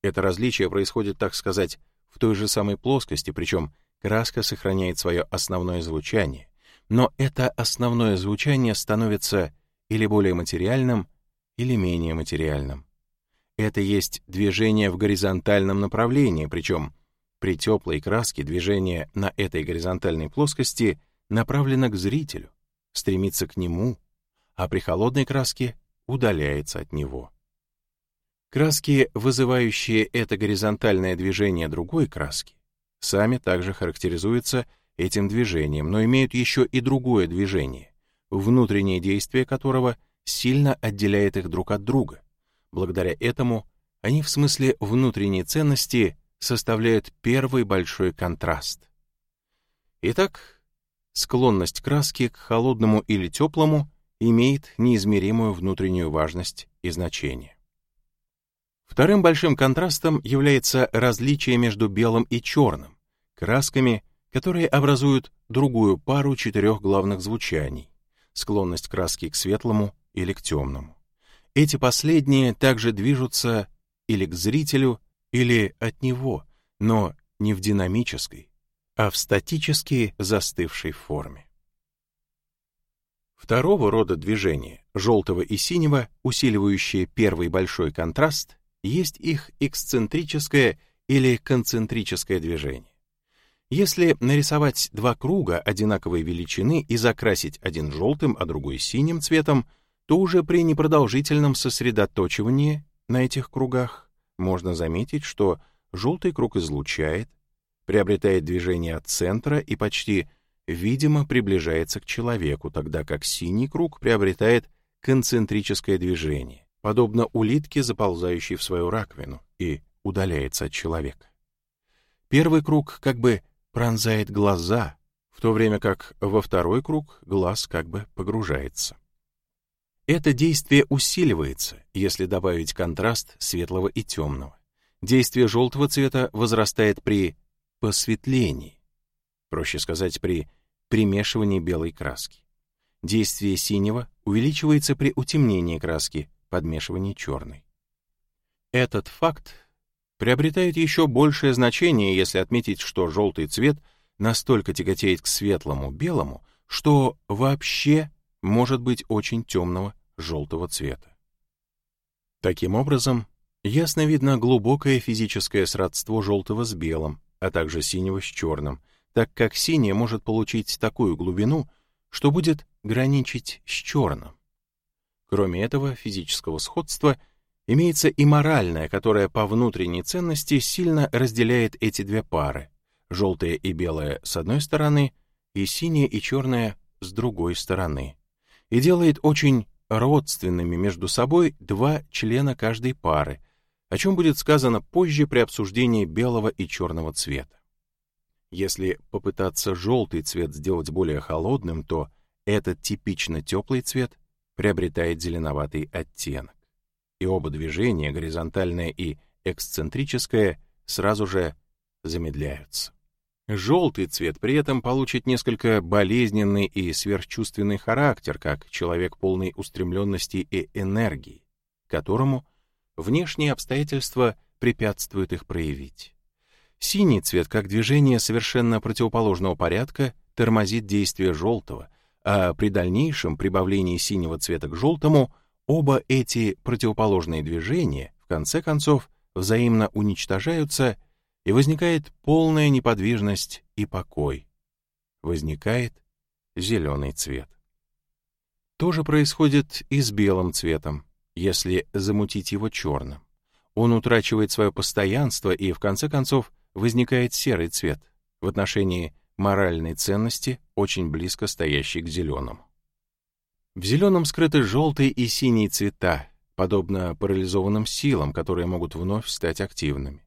Это различие происходит, так сказать, в той же самой плоскости, причем краска сохраняет свое основное звучание, но это основное звучание становится или более материальным, или менее материальным. Это есть движение в горизонтальном направлении, причем при теплой краске движение на этой горизонтальной плоскости направлено к зрителю, стремится к нему, а при холодной краске удаляется от него. Краски, вызывающие это горизонтальное движение другой краски, сами также характеризуются этим движением, но имеют еще и другое движение, внутреннее действие которого сильно отделяет их друг от друга. Благодаря этому они в смысле внутренней ценности составляют первый большой контраст. Итак, склонность краски к холодному или теплому имеет неизмеримую внутреннюю важность и значение. Вторым большим контрастом является различие между белым и черным, красками, которые образуют другую пару четырех главных звучаний, склонность краски к светлому или к темному. Эти последние также движутся или к зрителю, или от него, но не в динамической, а в статически застывшей форме. Второго рода движения, желтого и синего, усиливающие первый большой контраст, есть их эксцентрическое или концентрическое движение. Если нарисовать два круга одинаковой величины и закрасить один желтым, а другой синим цветом, то уже при непродолжительном сосредоточивании на этих кругах можно заметить, что желтый круг излучает, приобретает движение от центра и почти видимо приближается к человеку, тогда как синий круг приобретает концентрическое движение, подобно улитке, заползающей в свою раковину, и удаляется от человека. Первый круг как бы пронзает глаза, в то время как во второй круг глаз как бы погружается. Это действие усиливается, если добавить контраст светлого и темного. Действие желтого цвета возрастает при посветлении, проще сказать, при примешивании белой краски. Действие синего увеличивается при утемнении краски, подмешивании черной. Этот факт приобретает еще большее значение, если отметить, что желтый цвет настолько тяготеет к светлому белому, что вообще может быть очень темного желтого цвета. Таким образом, Ясно видно глубокое физическое сродство желтого с белым, а также синего с черным, так как синее может получить такую глубину, что будет граничить с черным. Кроме этого физического сходства, имеется и моральное, которое по внутренней ценности сильно разделяет эти две пары, желтое и белое с одной стороны и синее и черное с другой стороны, и делает очень родственными между собой два члена каждой пары, о чем будет сказано позже при обсуждении белого и черного цвета. Если попытаться желтый цвет сделать более холодным, то этот типично теплый цвет приобретает зеленоватый оттенок. И оба движения, горизонтальное и эксцентрическое, сразу же замедляются. Желтый цвет при этом получит несколько болезненный и сверхчувственный характер, как человек полной устремленности и энергии, которому внешние обстоятельства препятствуют их проявить. Синий цвет, как движение совершенно противоположного порядка, тормозит действие желтого, а при дальнейшем прибавлении синего цвета к желтому оба эти противоположные движения, в конце концов, взаимно уничтожаются и возникает полная неподвижность и покой. Возникает зеленый цвет. То же происходит и с белым цветом, если замутить его черным. Он утрачивает свое постоянство и, в конце концов, возникает серый цвет в отношении моральной ценности, очень близко стоящей к зеленому. В зеленом скрыты желтые и синие цвета, подобно парализованным силам, которые могут вновь стать активными.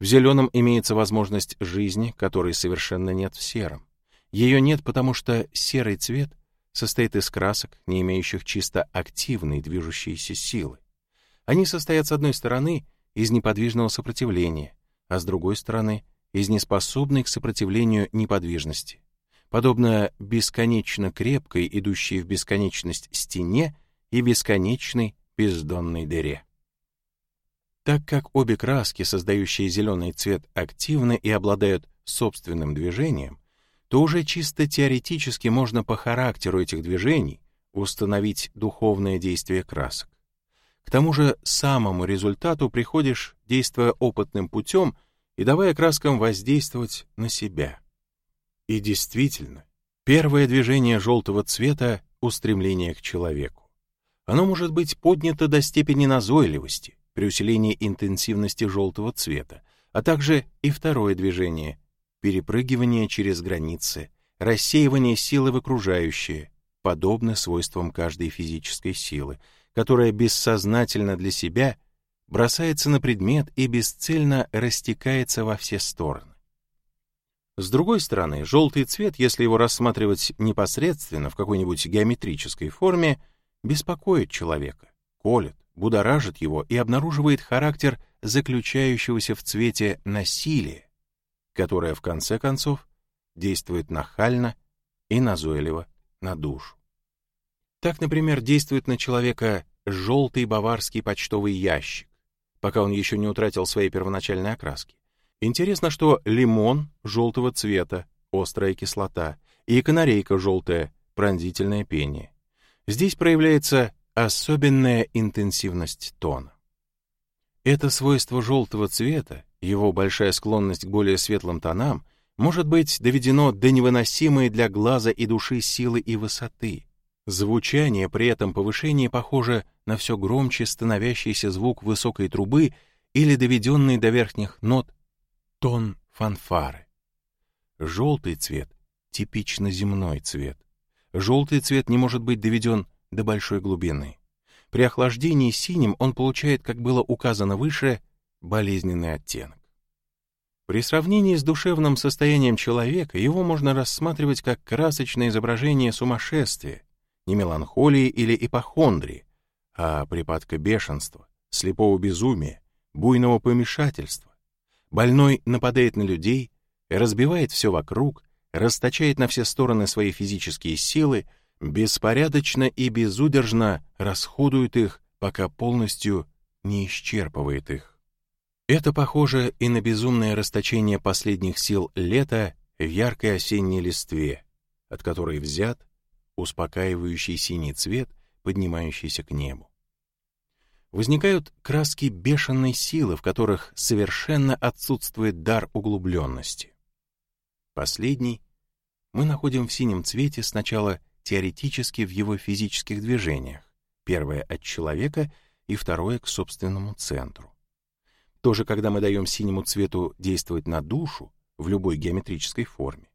В зеленом имеется возможность жизни, которой совершенно нет в сером. Ее нет, потому что серый цвет состоит из красок, не имеющих чисто активной движущейся силы. Они состоят, с одной стороны, из неподвижного сопротивления, а с другой стороны, из неспособной к сопротивлению неподвижности. Подобно бесконечно крепкой, идущей в бесконечность стене и бесконечной бездонной дыре. Так как обе краски, создающие зеленый цвет, активны и обладают собственным движением, то уже чисто теоретически можно по характеру этих движений установить духовное действие красок. К тому же самому результату приходишь, действуя опытным путем и давая краскам воздействовать на себя. И действительно, первое движение желтого цвета — устремление к человеку. Оно может быть поднято до степени назойливости, при усилении интенсивности желтого цвета, а также и второе движение — перепрыгивание через границы, рассеивание силы в окружающее, подобно свойствам каждой физической силы, которая бессознательно для себя бросается на предмет и бесцельно растекается во все стороны. С другой стороны, желтый цвет, если его рассматривать непосредственно в какой-нибудь геометрической форме, беспокоит человека, колет, будоражит его и обнаруживает характер заключающегося в цвете насилия, которое в конце концов действует нахально и назойливо на душу. Так, например, действует на человека желтый баварский почтовый ящик, пока он еще не утратил своей первоначальной окраски. Интересно, что лимон желтого цвета, острая кислота, и канарейка желтая, пронзительное пение. Здесь проявляется особенная интенсивность тона. Это свойство желтого цвета, его большая склонность к более светлым тонам, может быть доведено до невыносимой для глаза и души силы и высоты. Звучание при этом повышении похоже на все громче становящийся звук высокой трубы или доведенный до верхних нот тон фанфары. Желтый цвет — типично земной цвет. Желтый цвет не может быть доведен до большой глубины. При охлаждении синим он получает, как было указано выше, болезненный оттенок. При сравнении с душевным состоянием человека его можно рассматривать как красочное изображение сумасшествия, не меланхолии или ипохондрии, а припадка бешенства, слепого безумия, буйного помешательства. Больной нападает на людей, разбивает все вокруг, расточает на все стороны свои физические силы, беспорядочно и безудержно расходует их, пока полностью не исчерпывает их. Это похоже и на безумное расточение последних сил лета в яркой осенней листве, от которой взят успокаивающий синий цвет, поднимающийся к небу. возникают краски бешеной силы, в которых совершенно отсутствует дар углубленности. Последний мы находим в синем цвете сначала теоретически в его физических движениях, первое от человека и второе к собственному центру. Тоже, когда мы даем синему цвету действовать на душу в любой геометрической форме.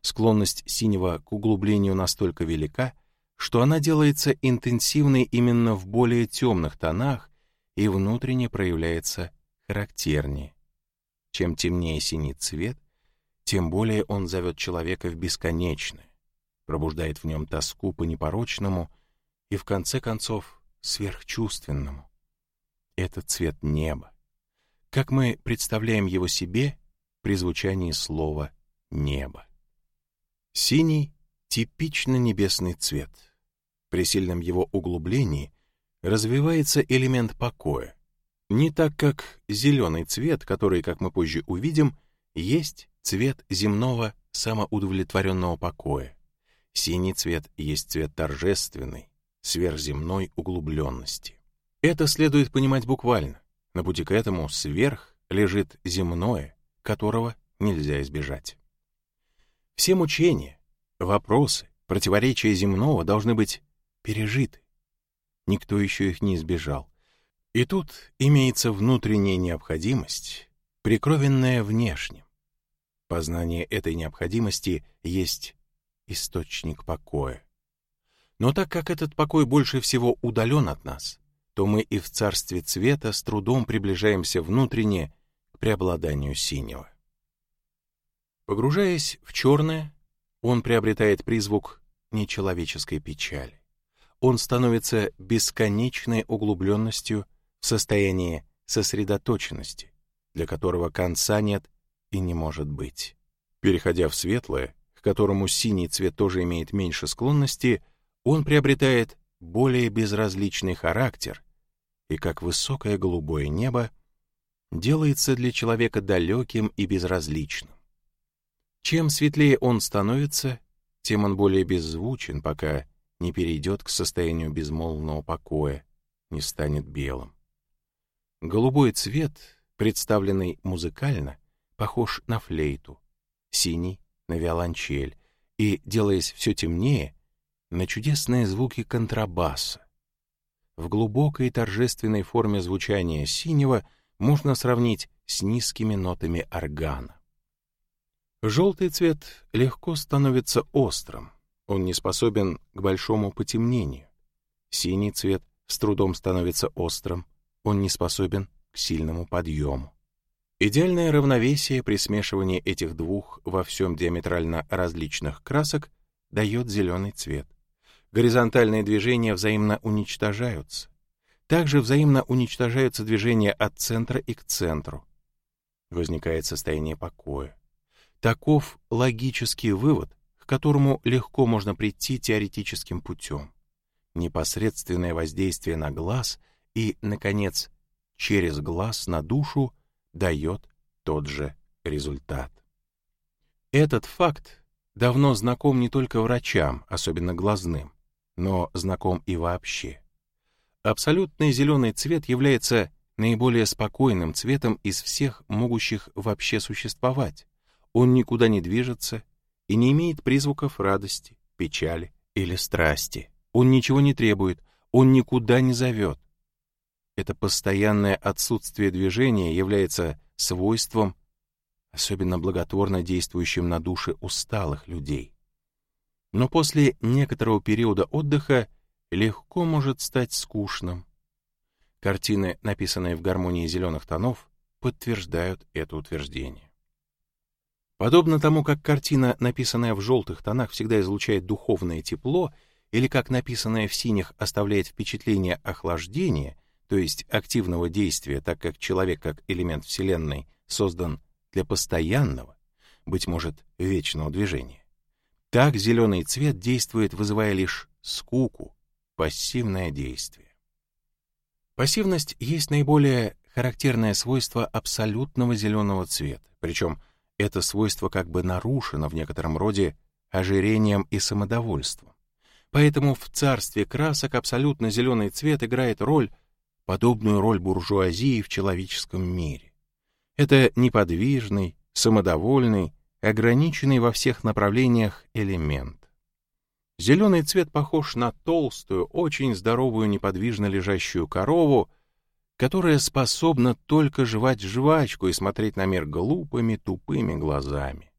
Склонность синего к углублению настолько велика, что она делается интенсивной именно в более темных тонах и внутренне проявляется характернее. Чем темнее синий цвет, тем более он зовет человека в бесконечное, пробуждает в нем тоску по непорочному и, в конце концов, сверхчувственному. Это цвет неба. Как мы представляем его себе при звучании слова «небо». Синий — типично небесный цвет. При сильном его углублении развивается элемент покоя. Не так, как зеленый цвет, который, как мы позже увидим, есть цвет земного самоудовлетворенного покоя. Синий цвет есть цвет торжественной, сверхземной углубленности. Это следует понимать буквально. На пути к этому сверх лежит земное, которого нельзя избежать. Все мучения, вопросы, противоречия земного должны быть пережиты. Никто еще их не избежал. И тут имеется внутренняя необходимость, прикровенная внешним. Познание этой необходимости есть источник покоя. Но так как этот покой больше всего удален от нас, то мы и в царстве цвета с трудом приближаемся внутренне к преобладанию синего. Погружаясь в черное, он приобретает призвук нечеловеческой печали. Он становится бесконечной углубленностью в состоянии сосредоточенности, для которого конца нет и не может быть. Переходя в светлое, которому синий цвет тоже имеет меньше склонности, он приобретает более безразличный характер и, как высокое голубое небо, делается для человека далеким и безразличным. Чем светлее он становится, тем он более беззвучен, пока не перейдет к состоянию безмолвного покоя, не станет белым. Голубой цвет, представленный музыкально, похож на флейту, синий — на виолончель, и, делаясь все темнее, на чудесные звуки контрабаса. В глубокой торжественной форме звучания синего можно сравнить с низкими нотами органа. Желтый цвет легко становится острым, он не способен к большому потемнению. Синий цвет с трудом становится острым, он не способен к сильному подъему. Идеальное равновесие при смешивании этих двух во всем диаметрально различных красок дает зеленый цвет. Горизонтальные движения взаимно уничтожаются. Также взаимно уничтожаются движения от центра и к центру. Возникает состояние покоя. Таков логический вывод, к которому легко можно прийти теоретическим путем. Непосредственное воздействие на глаз и, наконец, через глаз на душу дает тот же результат. Этот факт давно знаком не только врачам, особенно глазным, но знаком и вообще. Абсолютный зеленый цвет является наиболее спокойным цветом из всех могущих вообще существовать. Он никуда не движется и не имеет призвуков радости, печали или страсти. Он ничего не требует, он никуда не зовет. Это постоянное отсутствие движения является свойством, особенно благотворно действующим на души усталых людей. Но после некоторого периода отдыха легко может стать скучным. Картины, написанные в гармонии зеленых тонов, подтверждают это утверждение. Подобно тому, как картина, написанная в желтых тонах, всегда излучает духовное тепло, или как написанная в синих оставляет впечатление охлаждения, то есть активного действия, так как человек как элемент Вселенной создан для постоянного, быть может, вечного движения. Так зеленый цвет действует, вызывая лишь скуку, пассивное действие. Пассивность есть наиболее характерное свойство абсолютного зеленого цвета, причем это свойство как бы нарушено в некотором роде ожирением и самодовольством. Поэтому в царстве красок абсолютно зеленый цвет играет роль подобную роль буржуазии в человеческом мире. Это неподвижный, самодовольный, ограниченный во всех направлениях элемент. Зеленый цвет похож на толстую, очень здоровую неподвижно лежащую корову, которая способна только жевать жвачку и смотреть на мир глупыми, тупыми глазами.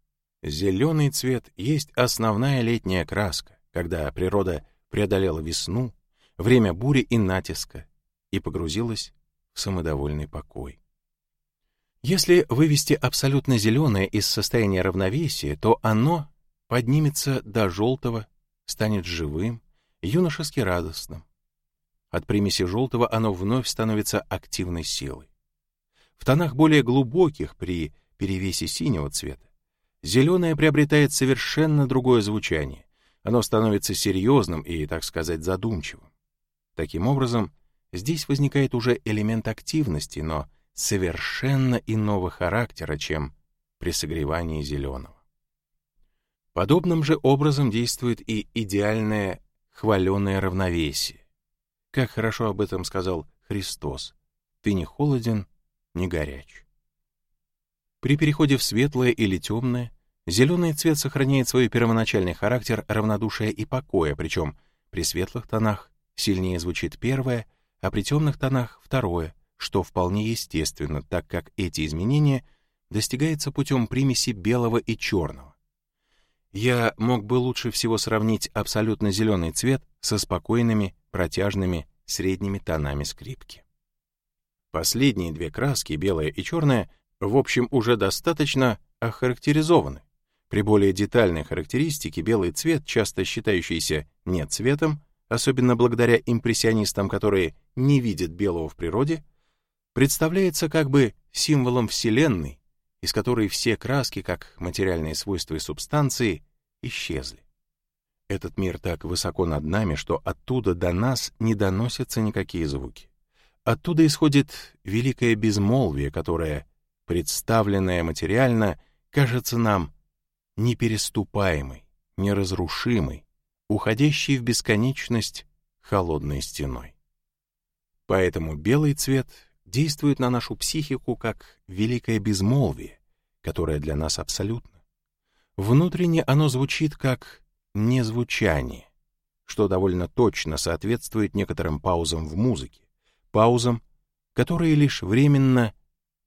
Зеленый цвет есть основная летняя краска, когда природа преодолела весну, время бури и натиска и погрузилась в самодовольный покой. Если вывести абсолютно зеленое из состояния равновесия, то оно поднимется до желтого, станет живым, юношески радостным. От примеси желтого оно вновь становится активной силой. В тонах более глубоких при перевесе синего цвета зеленое приобретает совершенно другое звучание. Оно становится серьезным и, так сказать, задумчивым. Таким образом, здесь возникает уже элемент активности, но совершенно иного характера, чем при согревании зеленого. Подобным же образом действует и идеальное хваленое равновесие. Как хорошо об этом сказал Христос. Ты не холоден, не горяч. При переходе в светлое или темное, зеленый цвет сохраняет свой первоначальный характер равнодушия и покоя, причем при светлых тонах сильнее звучит первое, а при темных тонах — второе, что вполне естественно, так как эти изменения достигаются путем примеси белого и черного. Я мог бы лучше всего сравнить абсолютно зеленый цвет со спокойными, протяжными, средними тонами скрипки. Последние две краски, белая и черная, в общем, уже достаточно охарактеризованы. При более детальной характеристике белый цвет, часто считающийся не цветом, особенно благодаря импрессионистам, которые не видят белого в природе, представляется как бы символом Вселенной, из которой все краски, как материальные свойства и субстанции, исчезли. Этот мир так высоко над нами, что оттуда до нас не доносятся никакие звуки. Оттуда исходит великое безмолвие, которое, представленное материально, кажется нам непереступаемой, неразрушимой, уходящей в бесконечность холодной стеной. Поэтому белый цвет действует на нашу психику как великое безмолвие, которое для нас абсолютно. Внутренне оно звучит как незвучание, что довольно точно соответствует некоторым паузам в музыке, паузам, которые лишь временно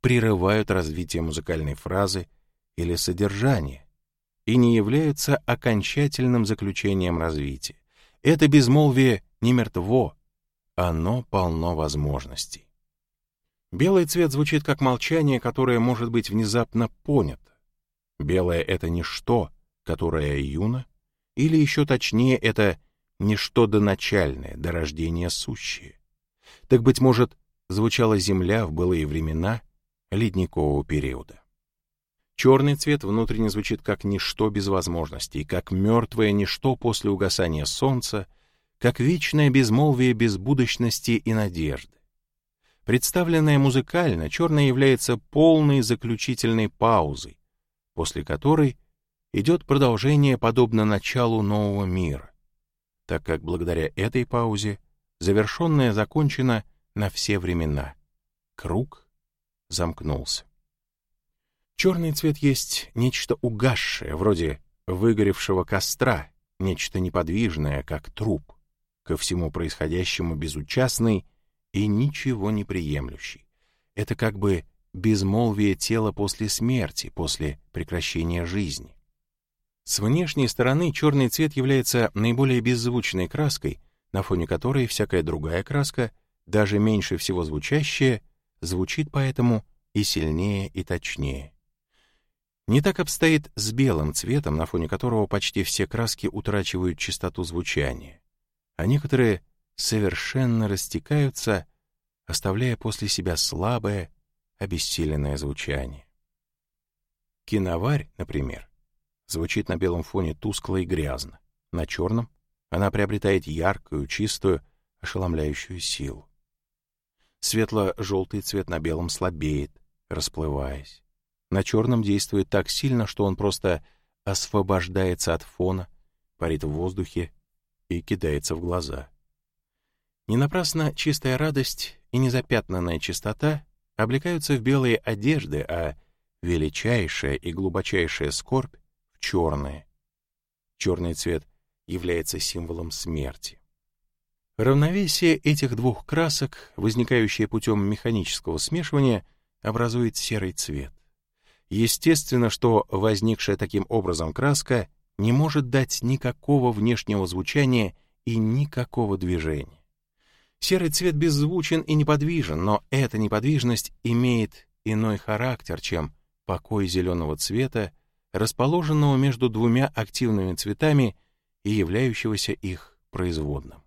прерывают развитие музыкальной фразы или содержания и не являются окончательным заключением развития. Это безмолвие не мертво, оно полно возможностей. Белый цвет звучит как молчание, которое может быть внезапно понято. Белое — это ничто, которое юно, или еще точнее, это ничто доначальное, до рождения сущее. Так, быть может, звучала земля в былые времена ледникового периода. Черный цвет внутренне звучит как ничто без возможностей, как мертвое ничто после угасания солнца, как вечное безмолвие без будущности и надежды. Представленная музыкально, черное является полной заключительной паузой, после которой идет продолжение подобно началу нового мира, так как благодаря этой паузе завершенное закончено на все времена. Круг замкнулся. Черный цвет есть нечто угасшее, вроде выгоревшего костра, нечто неподвижное, как труп, ко всему происходящему безучастный и ничего не приемлющий. Это как бы безмолвие тела после смерти, после прекращения жизни. С внешней стороны черный цвет является наиболее беззвучной краской, на фоне которой всякая другая краска, даже меньше всего звучащая, звучит поэтому и сильнее, и точнее. Не так обстоит с белым цветом, на фоне которого почти все краски утрачивают чистоту звучания, а некоторые совершенно растекаются, оставляя после себя слабое, обессиленное звучание. Киноварь, например, звучит на белом фоне тускло и грязно, на черном она приобретает яркую, чистую, ошеломляющую силу. Светло-желтый цвет на белом слабеет, расплываясь. На черном действует так сильно, что он просто освобождается от фона, парит в воздухе и кидается в глаза. Не напрасно чистая радость и незапятнанная чистота облекаются в белые одежды, а величайшая и глубочайшая скорбь — в черное. Черный цвет является символом смерти. Равновесие этих двух красок, возникающее путем механического смешивания, образует серый цвет. Естественно, что возникшая таким образом краска не может дать никакого внешнего звучания и никакого движения. Серый цвет беззвучен и неподвижен, но эта неподвижность имеет иной характер, чем покой зеленого цвета, расположенного между двумя активными цветами и являющегося их производным.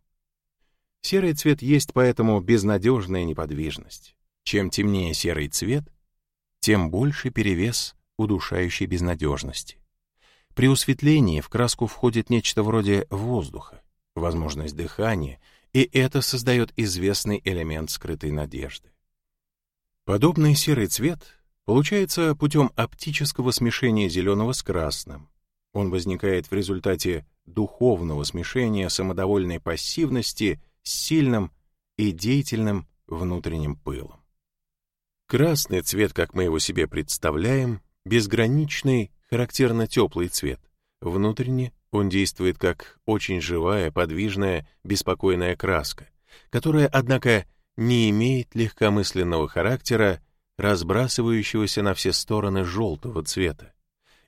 Серый цвет есть поэтому безнадежная неподвижность. Чем темнее серый цвет, тем больше перевес удушающей безнадежности. При усветлении в краску входит нечто вроде воздуха, возможность дыхания, и это создает известный элемент скрытой надежды. Подобный серый цвет получается путем оптического смешения зеленого с красным. Он возникает в результате духовного смешения самодовольной пассивности с сильным и деятельным внутренним пылом. Красный цвет, как мы его себе представляем, безграничный, характерно теплый цвет. Внутренне он действует как очень живая, подвижная, беспокойная краска, которая, однако, не имеет легкомысленного характера, разбрасывающегося на все стороны желтого цвета.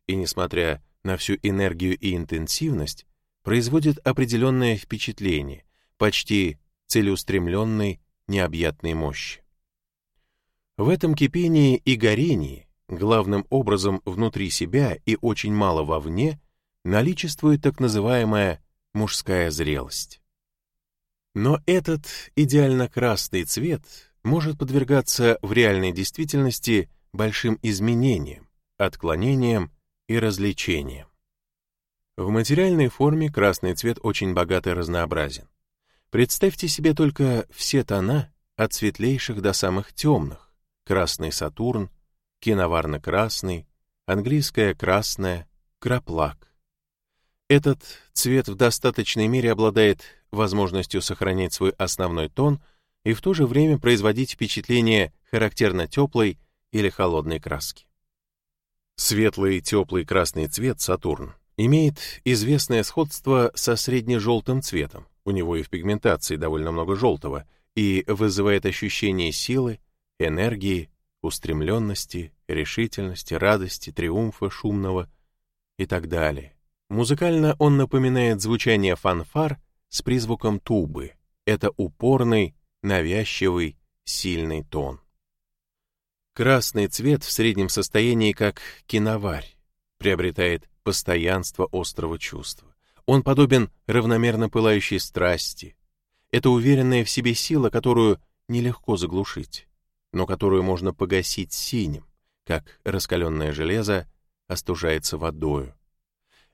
И, несмотря на всю энергию и интенсивность, производит определенное впечатление, почти целеустремленной, необъятной мощи. В этом кипении и горении, главным образом внутри себя и очень мало вовне, наличествует так называемая мужская зрелость. Но этот идеально красный цвет может подвергаться в реальной действительности большим изменениям, отклонениям и развлечениям. В материальной форме красный цвет очень богат и разнообразен. Представьте себе только все тона, от светлейших до самых темных. Красный Сатурн, киноварно-красный, английская красная, краплак. Этот цвет в достаточной мере обладает возможностью сохранять свой основной тон и в то же время производить впечатление характерно теплой или холодной краски. Светлый теплый красный цвет Сатурн имеет известное сходство со средне-желтым цветом, у него и в пигментации довольно много желтого, и вызывает ощущение силы, энергии, устремленности, решительности, радости, триумфа шумного и так далее. Музыкально он напоминает звучание фанфар с призвуком тубы. Это упорный, навязчивый, сильный тон. Красный цвет в среднем состоянии как киноварь приобретает постоянство острого чувства. Он подобен равномерно пылающей страсти. Это уверенная в себе сила, которую нелегко заглушить, но которую можно погасить синим, как раскаленное железо остужается водою.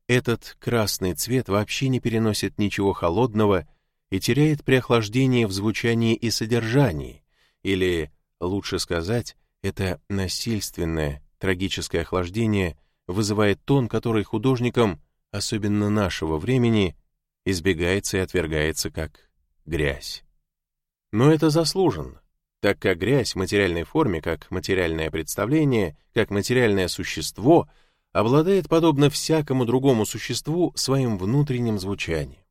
Этот красный цвет вообще не переносит ничего холодного и теряет при охлаждении в звучании и содержании, или, лучше сказать, это насильственное, трагическое охлаждение вызывает тон, который художникам, особенно нашего времени, избегается и отвергается как грязь. Но это заслуженно, так как грязь в материальной форме, как материальное представление, как материальное существо, обладает, подобно всякому другому существу, своим внутренним звучанием.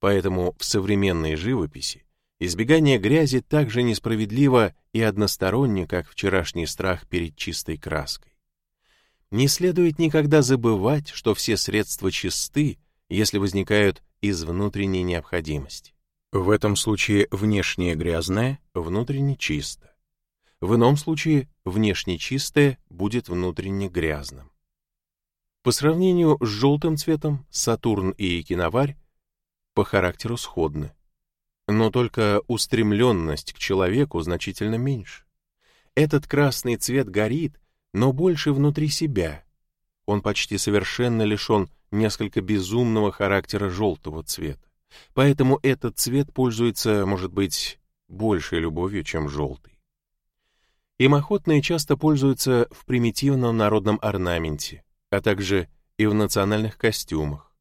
Поэтому в современной живописи Избегание грязи так же несправедливо и односторонне, как вчерашний страх перед чистой краской. Не следует никогда забывать, что все средства чисты, если возникают из внутренней необходимости. В этом случае внешнее грязное, внутренне чисто. В ином случае внешне чистое будет внутренне грязным. По сравнению с желтым цветом, Сатурн и Киноварь по характеру сходны но только устремленность к человеку значительно меньше. Этот красный цвет горит, но больше внутри себя. Он почти совершенно лишен несколько безумного характера желтого цвета. Поэтому этот цвет пользуется, может быть, большей любовью, чем желтый. Им охотно часто пользуются в примитивном народном орнаменте, а также и в национальных костюмах.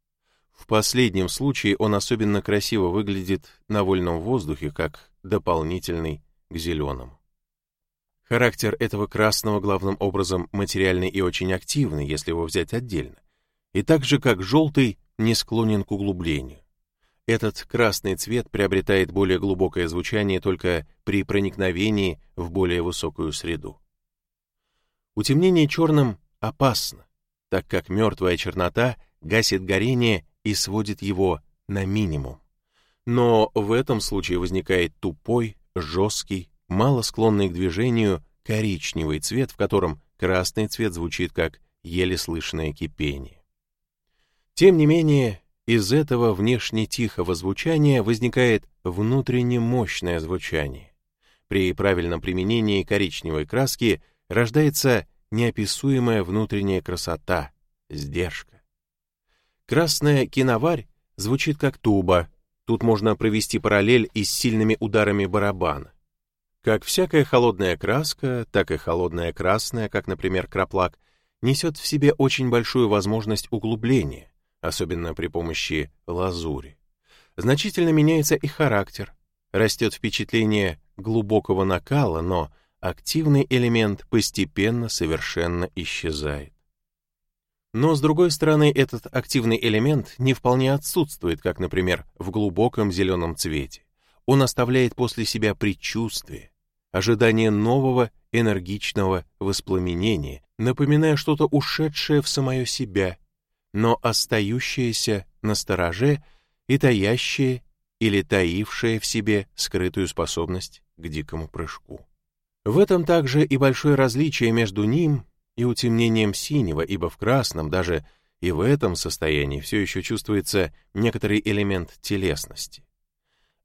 В последнем случае он особенно красиво выглядит на вольном воздухе, как дополнительный к зеленому. Характер этого красного главным образом материальный и очень активный, если его взять отдельно, и так же, как желтый, не склонен к углублению. Этот красный цвет приобретает более глубокое звучание только при проникновении в более высокую среду. Утемнение черным опасно, так как мертвая чернота гасит горение и сводит его на минимум. Но в этом случае возникает тупой, жесткий, мало склонный к движению коричневый цвет, в котором красный цвет звучит как еле слышное кипение. Тем не менее, из этого внешне тихого звучания возникает внутренне мощное звучание. При правильном применении коричневой краски рождается неописуемая внутренняя красота, сдержка. Красная киноварь звучит как туба, тут можно провести параллель и с сильными ударами барабана. Как всякая холодная краска, так и холодная красная, как, например, краплак, несет в себе очень большую возможность углубления, особенно при помощи лазури. Значительно меняется и характер, растет впечатление глубокого накала, но активный элемент постепенно совершенно исчезает. Но, с другой стороны, этот активный элемент не вполне отсутствует, как, например, в глубоком зеленом цвете. Он оставляет после себя предчувствие, ожидание нового энергичного воспламенения, напоминая что-то ушедшее в самое себя, но остающееся на стороже и таящее или таившее в себе скрытую способность к дикому прыжку. В этом также и большое различие между ним и утемнением синего, ибо в красном даже и в этом состоянии все еще чувствуется некоторый элемент телесности.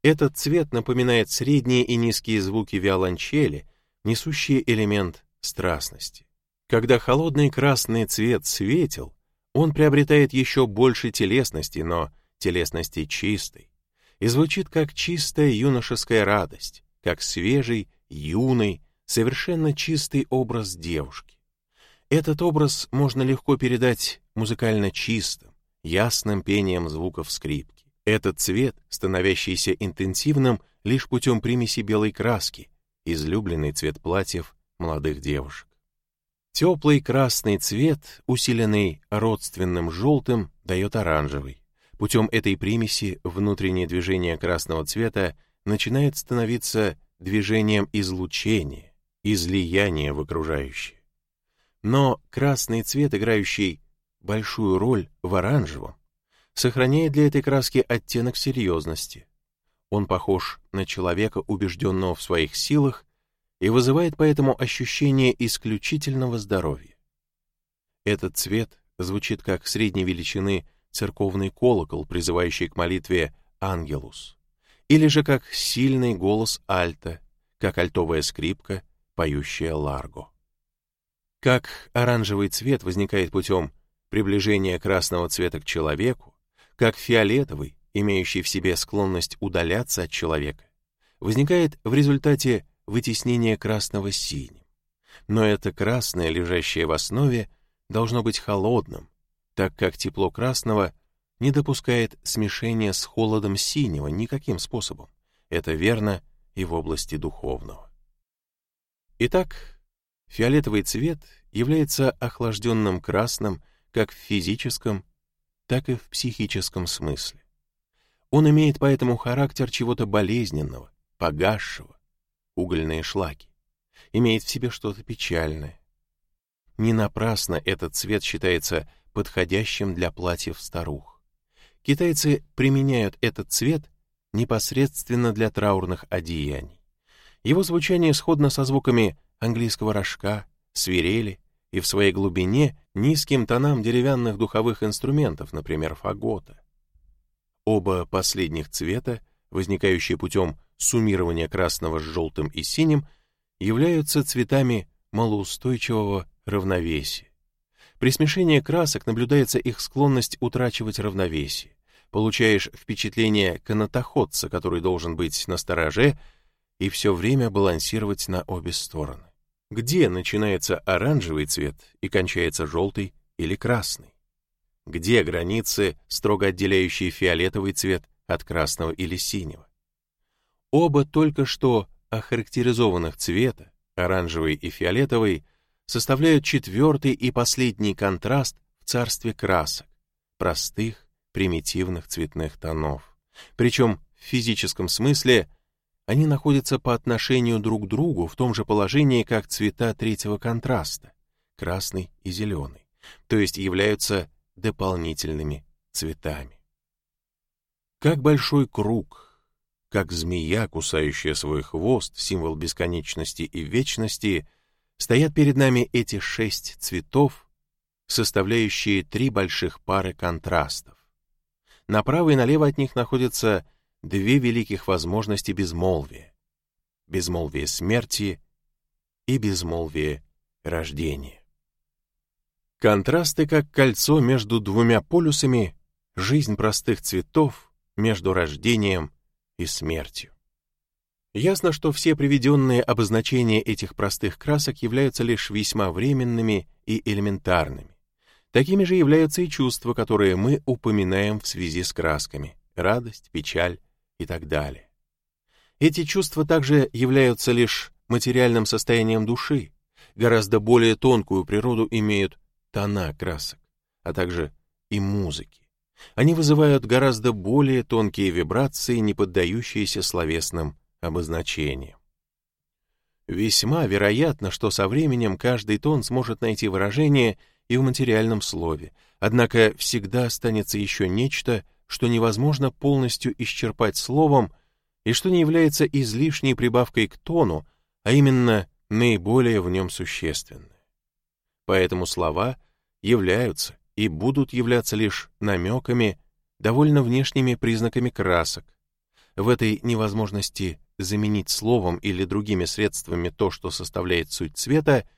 Этот цвет напоминает средние и низкие звуки виолончели, несущие элемент страстности. Когда холодный красный цвет светил, он приобретает еще больше телесности, но телесности чистой, и звучит как чистая юношеская радость, как свежий, юный, совершенно чистый образ девушки. Этот образ можно легко передать музыкально чистым, ясным пением звуков скрипки. Этот цвет, становящийся интенсивным лишь путем примеси белой краски, излюбленный цвет платьев молодых девушек. Теплый красный цвет, усиленный родственным желтым, дает оранжевый. Путем этой примеси внутреннее движение красного цвета начинает становиться движением излучения, излияния в окружающее. Но красный цвет, играющий большую роль в оранжевом, сохраняет для этой краски оттенок серьезности. Он похож на человека, убежденного в своих силах, и вызывает поэтому ощущение исключительного здоровья. Этот цвет звучит как средней величины церковный колокол, призывающий к молитве «Ангелус», или же как сильный голос альта, как альтовая скрипка, поющая ларго. Как оранжевый цвет возникает путем приближения красного цвета к человеку, как фиолетовый, имеющий в себе склонность удаляться от человека, возникает в результате вытеснения красного синим. Но это красное, лежащее в основе, должно быть холодным, так как тепло красного не допускает смешения с холодом синего никаким способом. Это верно и в области духовного. Итак, фиолетовый цвет является охлажденным красным как в физическом, так и в психическом смысле. Он имеет поэтому характер чего-то болезненного, погасшего, угольные шлаки, имеет в себе что-то печальное. Не напрасно этот цвет считается подходящим для платьев старух. Китайцы применяют этот цвет непосредственно для траурных одеяний. Его звучание сходно со звуками английского рожка, свирели и в своей глубине низким тонам деревянных духовых инструментов, например, фагота. Оба последних цвета, возникающие путем суммирования красного с желтым и синим, являются цветами малоустойчивого равновесия. При смешении красок наблюдается их склонность утрачивать равновесие. Получаешь впечатление канатоходца, который должен быть на стороже и все время балансировать на обе стороны. Где начинается оранжевый цвет и кончается желтый или красный? Где границы, строго отделяющие фиолетовый цвет от красного или синего? Оба только что охарактеризованных цвета, оранжевый и фиолетовый, составляют четвертый и последний контраст в царстве красок, простых, примитивных цветных тонов. Причем в физическом смысле они находятся по отношению друг к другу в том же положении, как цвета третьего контраста, красный и зеленый, то есть являются дополнительными цветами. Как большой круг, как змея, кусающая свой хвост, символ бесконечности и вечности, стоят перед нами эти шесть цветов, составляющие три больших пары контрастов. Направо и налево от них находятся две великих возможности безмолвия. Безмолвие смерти и безмолвие рождения. Контрасты как кольцо между двумя полюсами, жизнь простых цветов между рождением и смертью. Ясно, что все приведенные обозначения этих простых красок являются лишь весьма временными и элементарными. Такими же являются и чувства, которые мы упоминаем в связи с красками — радость, печаль и так далее. Эти чувства также являются лишь материальным состоянием души, гораздо более тонкую природу имеют тона красок, а также и музыки. Они вызывают гораздо более тонкие вибрации, не поддающиеся словесным обозначениям. Весьма вероятно, что со временем каждый тон сможет найти выражение и в материальном слове, однако всегда останется еще нечто, что невозможно полностью исчерпать словом и что не является излишней прибавкой к тону, а именно наиболее в нем существенное. Поэтому слова являются и будут являться лишь намеками, довольно внешними признаками красок. В этой невозможности заменить словом или другими средствами то, что составляет суть цвета,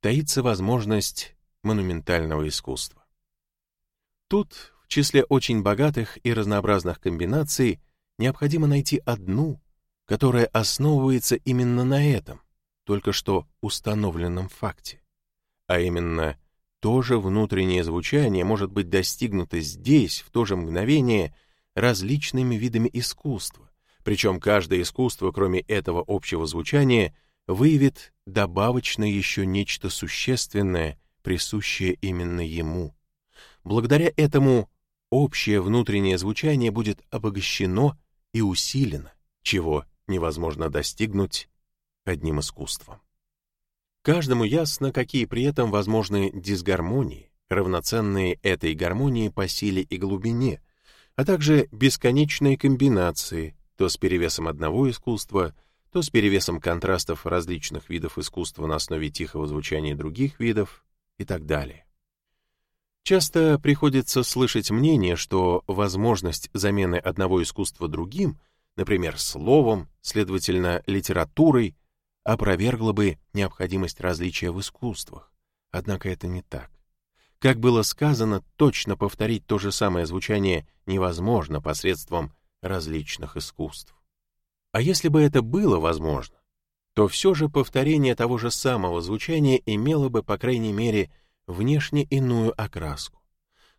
таится возможность монументального искусства. Тут, в числе очень богатых и разнообразных комбинаций, необходимо найти одну, которая основывается именно на этом, только что установленном факте, а именно то же внутреннее звучание может быть достигнуто здесь, в то же мгновение, различными видами искусства, причем каждое искусство, кроме этого общего звучания, выявит добавочно еще нечто существенное, присущее именно ему. Благодаря этому общее внутреннее звучание будет обогащено и усилено, чего невозможно достигнуть одним искусством. Каждому ясно, какие при этом возможны дисгармонии, равноценные этой гармонии по силе и глубине, а также бесконечные комбинации, то с перевесом одного искусства, то с перевесом контрастов различных видов искусства на основе тихого звучания других видов и так далее. Часто приходится слышать мнение, что возможность замены одного искусства другим, например, словом, следовательно, литературой, опровергла бы необходимость различия в искусствах. Однако это не так. Как было сказано, точно повторить то же самое звучание невозможно посредством различных искусств. А если бы это было возможно, то все же повторение того же самого звучания имело бы, по крайней мере, внешне иную окраску.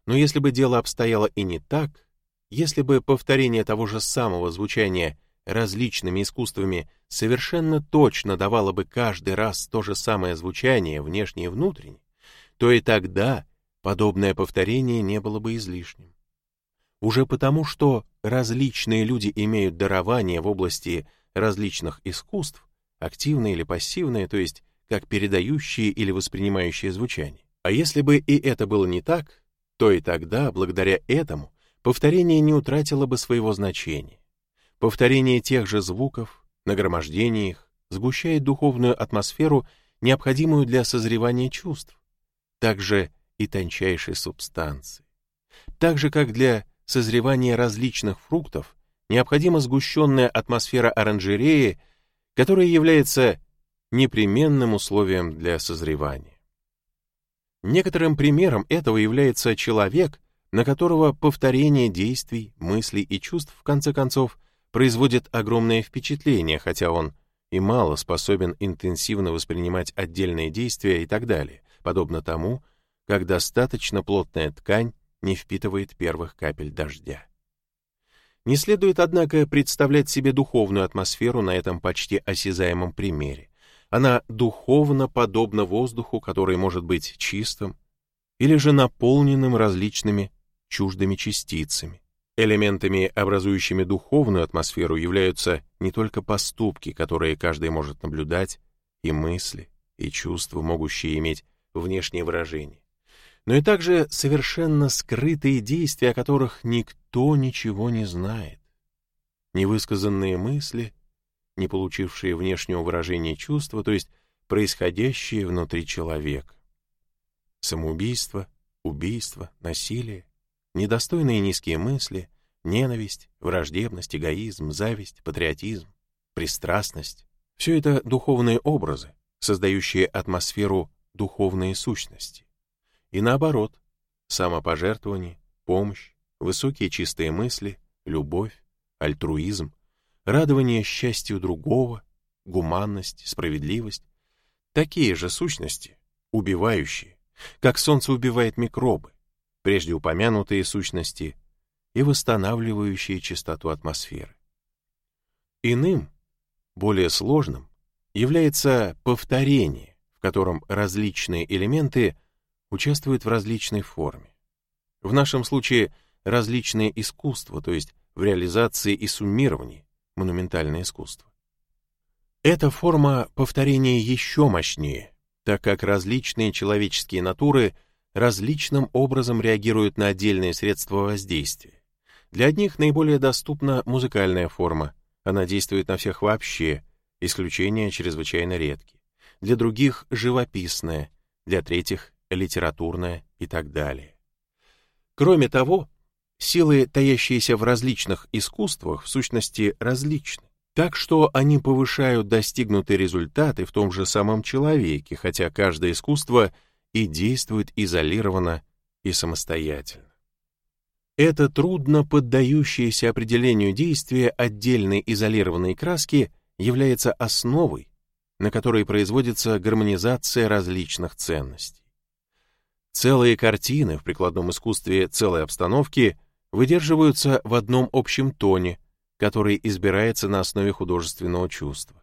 Но если бы дело обстояло и не так, если бы повторение того же самого звучания различными искусствами совершенно точно давало бы каждый раз то же самое звучание, внешнее и внутреннее, то и тогда подобное повторение не было бы излишним. Уже потому, что различные люди имеют дарование в области различных искусств, активные или пассивные, то есть как передающие или воспринимающие звучание. А если бы и это было не так, то и тогда, благодаря этому, повторение не утратило бы своего значения. Повторение тех же звуков, нагромождение их, сгущает духовную атмосферу, необходимую для созревания чувств, также и тончайшей субстанции. Так же, как для созревания различных фруктов необходима сгущенная атмосфера оранжереи, которая является непременным условием для созревания. Некоторым примером этого является человек, на которого повторение действий, мыслей и чувств в конце концов производит огромное впечатление, хотя он и мало способен интенсивно воспринимать отдельные действия и так далее, подобно тому, как достаточно плотная ткань не впитывает первых капель дождя. Не следует, однако, представлять себе духовную атмосферу на этом почти осязаемом примере. Она духовно подобна воздуху, который может быть чистым, или же наполненным различными чуждыми частицами. Элементами, образующими духовную атмосферу, являются не только поступки, которые каждый может наблюдать, и мысли, и чувства, могущие иметь внешнее выражение, но и также совершенно скрытые действия, о которых никто ничего не знает. Невысказанные мысли, не получившие внешнего выражения чувства, то есть происходящие внутри человека. Самоубийство, убийство, насилие, недостойные низкие мысли, ненависть, враждебность, эгоизм, зависть, патриотизм, пристрастность — все это духовные образы, создающие атмосферу духовной сущности. И наоборот, самопожертвование, помощь, высокие чистые мысли, любовь, альтруизм, радование счастью другого, гуманность, справедливость — такие же сущности, убивающие, как солнце убивает микробы, прежде упомянутые сущности и восстанавливающие чистоту атмосферы. Иным, более сложным, является повторение, в котором различные элементы участвуют в различной форме. В нашем случае различные искусства, то есть в реализации и суммировании, монументальное искусство. Эта форма повторения еще мощнее, так как различные человеческие натуры различным образом реагируют на отдельные средства воздействия. Для одних наиболее доступна музыкальная форма, она действует на всех вообще, исключения чрезвычайно редки. Для других — живописная, для третьих — литературная и так далее. Кроме того, силы, таящиеся в различных искусствах, в сущности различны так что они повышают достигнутые результаты в том же самом человеке, хотя каждое искусство и действует изолированно и самостоятельно. Это трудно поддающееся определению действия отдельной изолированной краски является основой, на которой производится гармонизация различных ценностей. Целые картины в прикладном искусстве целой обстановки выдерживаются в одном общем тоне – который избирается на основе художественного чувства.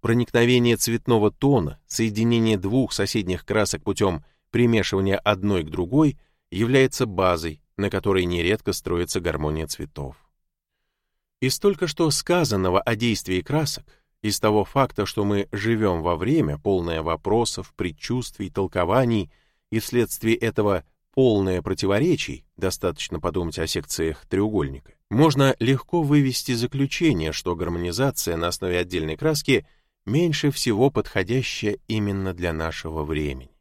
Проникновение цветного тона, соединение двух соседних красок путем примешивания одной к другой является базой, на которой нередко строится гармония цветов. Из только что сказанного о действии красок, из того факта, что мы живем во время, полное вопросов, предчувствий, толкований, и вследствие этого полное противоречий, достаточно подумать о секциях треугольника, можно легко вывести заключение, что гармонизация на основе отдельной краски меньше всего подходящая именно для нашего времени.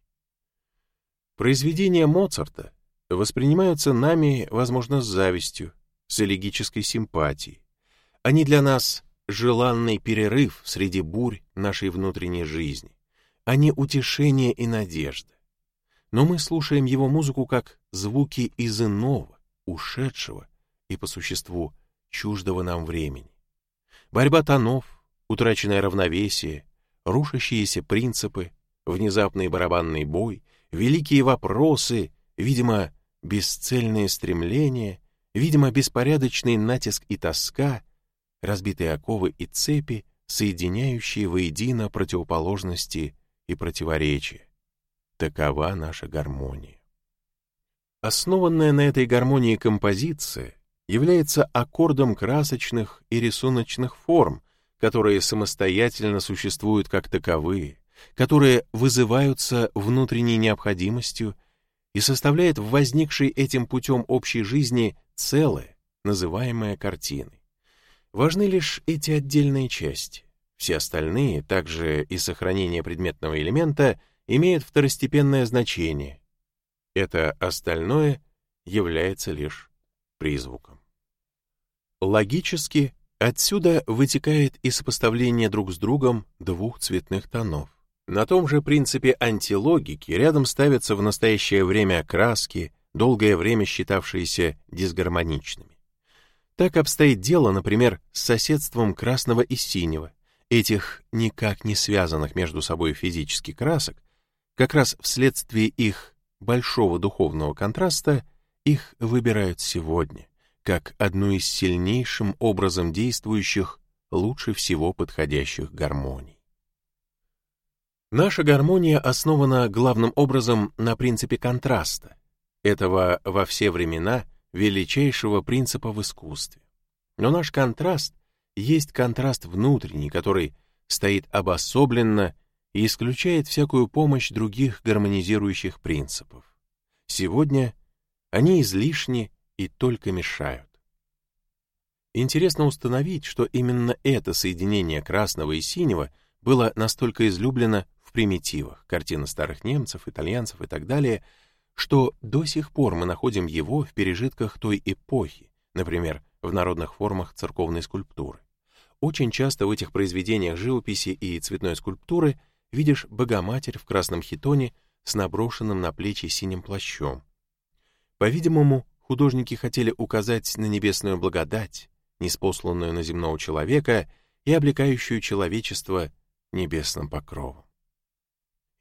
Произведения Моцарта воспринимаются нами, возможно, с завистью, с элегической симпатией. Они для нас желанный перерыв среди бурь нашей внутренней жизни, они утешение и надежда. Но мы слушаем его музыку как звуки из иного, ушедшего, и по существу чуждого нам времени. Борьба тонов, утраченное равновесие, рушащиеся принципы, внезапный барабанный бой, великие вопросы, видимо, бесцельные стремления, видимо, беспорядочный натиск и тоска, разбитые оковы и цепи, соединяющие воедино противоположности и противоречия. Такова наша гармония. Основанная на этой гармонии композиция является аккордом красочных и рисуночных форм, которые самостоятельно существуют как таковые, которые вызываются внутренней необходимостью и составляет в возникшей этим путем общей жизни целое, называемое картиной. Важны лишь эти отдельные части. Все остальные, также и сохранение предметного элемента, имеют второстепенное значение. Это остальное является лишь призвуком. Логически, отсюда вытекает и сопоставление друг с другом двух цветных тонов. На том же принципе антилогики рядом ставятся в настоящее время краски, долгое время считавшиеся дисгармоничными. Так обстоит дело, например, с соседством красного и синего, этих никак не связанных между собой физически красок, как раз вследствие их большого духовного контраста их выбирают сегодня, как одну из сильнейшим образом действующих, лучше всего подходящих гармоний. Наша гармония основана главным образом на принципе контраста, этого во все времена величайшего принципа в искусстве. Но наш контраст есть контраст внутренний, который стоит обособленно и исключает всякую помощь других гармонизирующих принципов. Сегодня они излишни и только мешают. Интересно установить, что именно это соединение красного и синего было настолько излюблено в примитивах, картины старых немцев, итальянцев и так далее, что до сих пор мы находим его в пережитках той эпохи, например, в народных формах церковной скульптуры. Очень часто в этих произведениях живописи и цветной скульптуры видишь Богоматерь в красном хитоне с наброшенным на плечи синим плащом. По-видимому, художники хотели указать на небесную благодать, неспосланную на земного человека и облекающую человечество небесным покровом.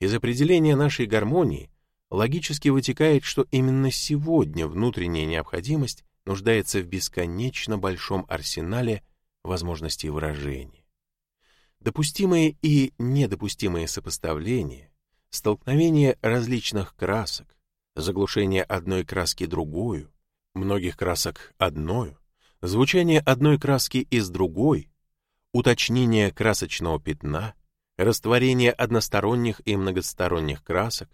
Из определения нашей гармонии логически вытекает, что именно сегодня внутренняя необходимость нуждается в бесконечно большом арсенале возможностей выражения. Допустимые и недопустимые сопоставления, столкновение различных красок, заглушение одной краски другую, многих красок одною, звучание одной краски из другой, уточнение красочного пятна, растворение односторонних и многосторонних красок,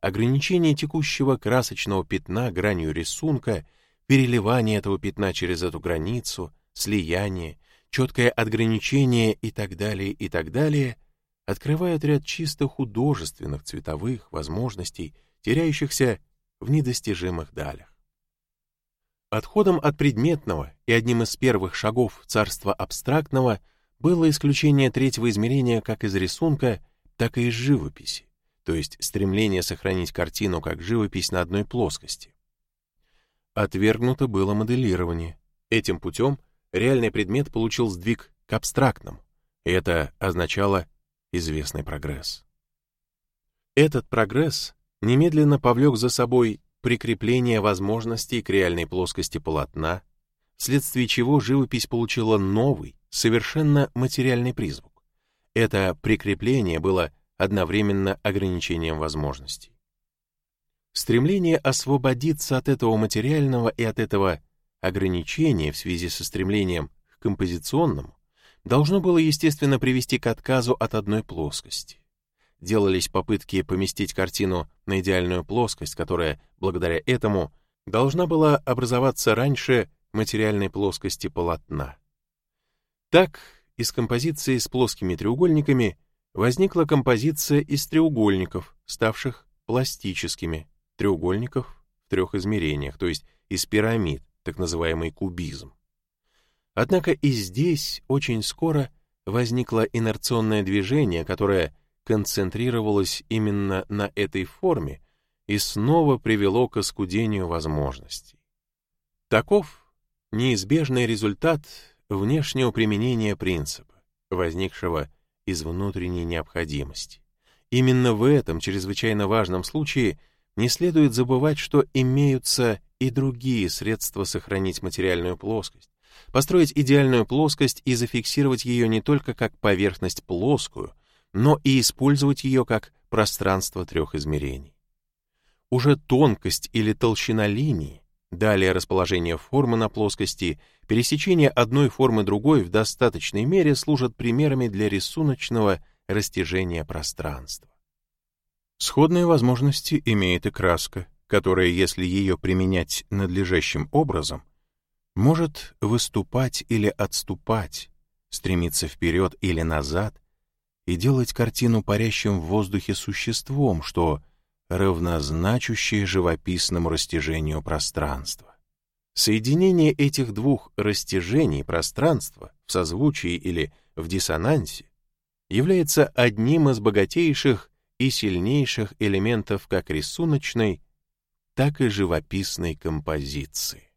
ограничение текущего красочного пятна гранью рисунка, переливание этого пятна через эту границу, слияние, четкое отграничение и так далее, и так далее, открывают ряд чисто художественных цветовых возможностей, теряющихся в недостижимых далях. Отходом от предметного и одним из первых шагов царства абстрактного было исключение третьего измерения как из рисунка, так и из живописи, то есть стремление сохранить картину как живопись на одной плоскости. Отвергнуто было моделирование. Этим путем реальный предмет получил сдвиг к абстрактному, и это означало известный прогресс. Этот прогресс немедленно повлек за собой прикрепление возможностей к реальной плоскости полотна, вследствие чего живопись получила новый, совершенно материальный призвук. Это прикрепление было одновременно ограничением возможностей. Стремление освободиться от этого материального и от этого ограничения в связи со стремлением к композиционному должно было, естественно, привести к отказу от одной плоскости. Делались попытки поместить картину на идеальную плоскость, которая, благодаря этому, должна была образоваться раньше материальной плоскости полотна. Так, из композиции с плоскими треугольниками возникла композиция из треугольников, ставших пластическими, треугольников в трех измерениях, то есть из пирамид, так называемый кубизм. Однако и здесь очень скоро возникло инерционное движение, которое концентрировалось именно на этой форме и снова привело к оскудению возможностей. Таков неизбежный результат внешнего применения принципа, возникшего из внутренней необходимости. Именно в этом чрезвычайно важном случае не следует забывать, что имеются и другие средства сохранить материальную плоскость, построить идеальную плоскость и зафиксировать ее не только как поверхность плоскую, но и использовать ее как пространство трех измерений. Уже тонкость или толщина линии, далее расположение формы на плоскости Пересечение одной формы другой в достаточной мере служат примерами для рисуночного растяжения пространства. Сходные возможности имеет и краска, которая, если ее применять надлежащим образом, может выступать или отступать, стремиться вперед или назад и делать картину парящим в воздухе существом, что равнозначущее живописному растяжению пространства. Соединение этих двух растяжений пространства в созвучии или в диссонансе является одним из богатейших и сильнейших элементов как рисуночной, так и живописной композиции.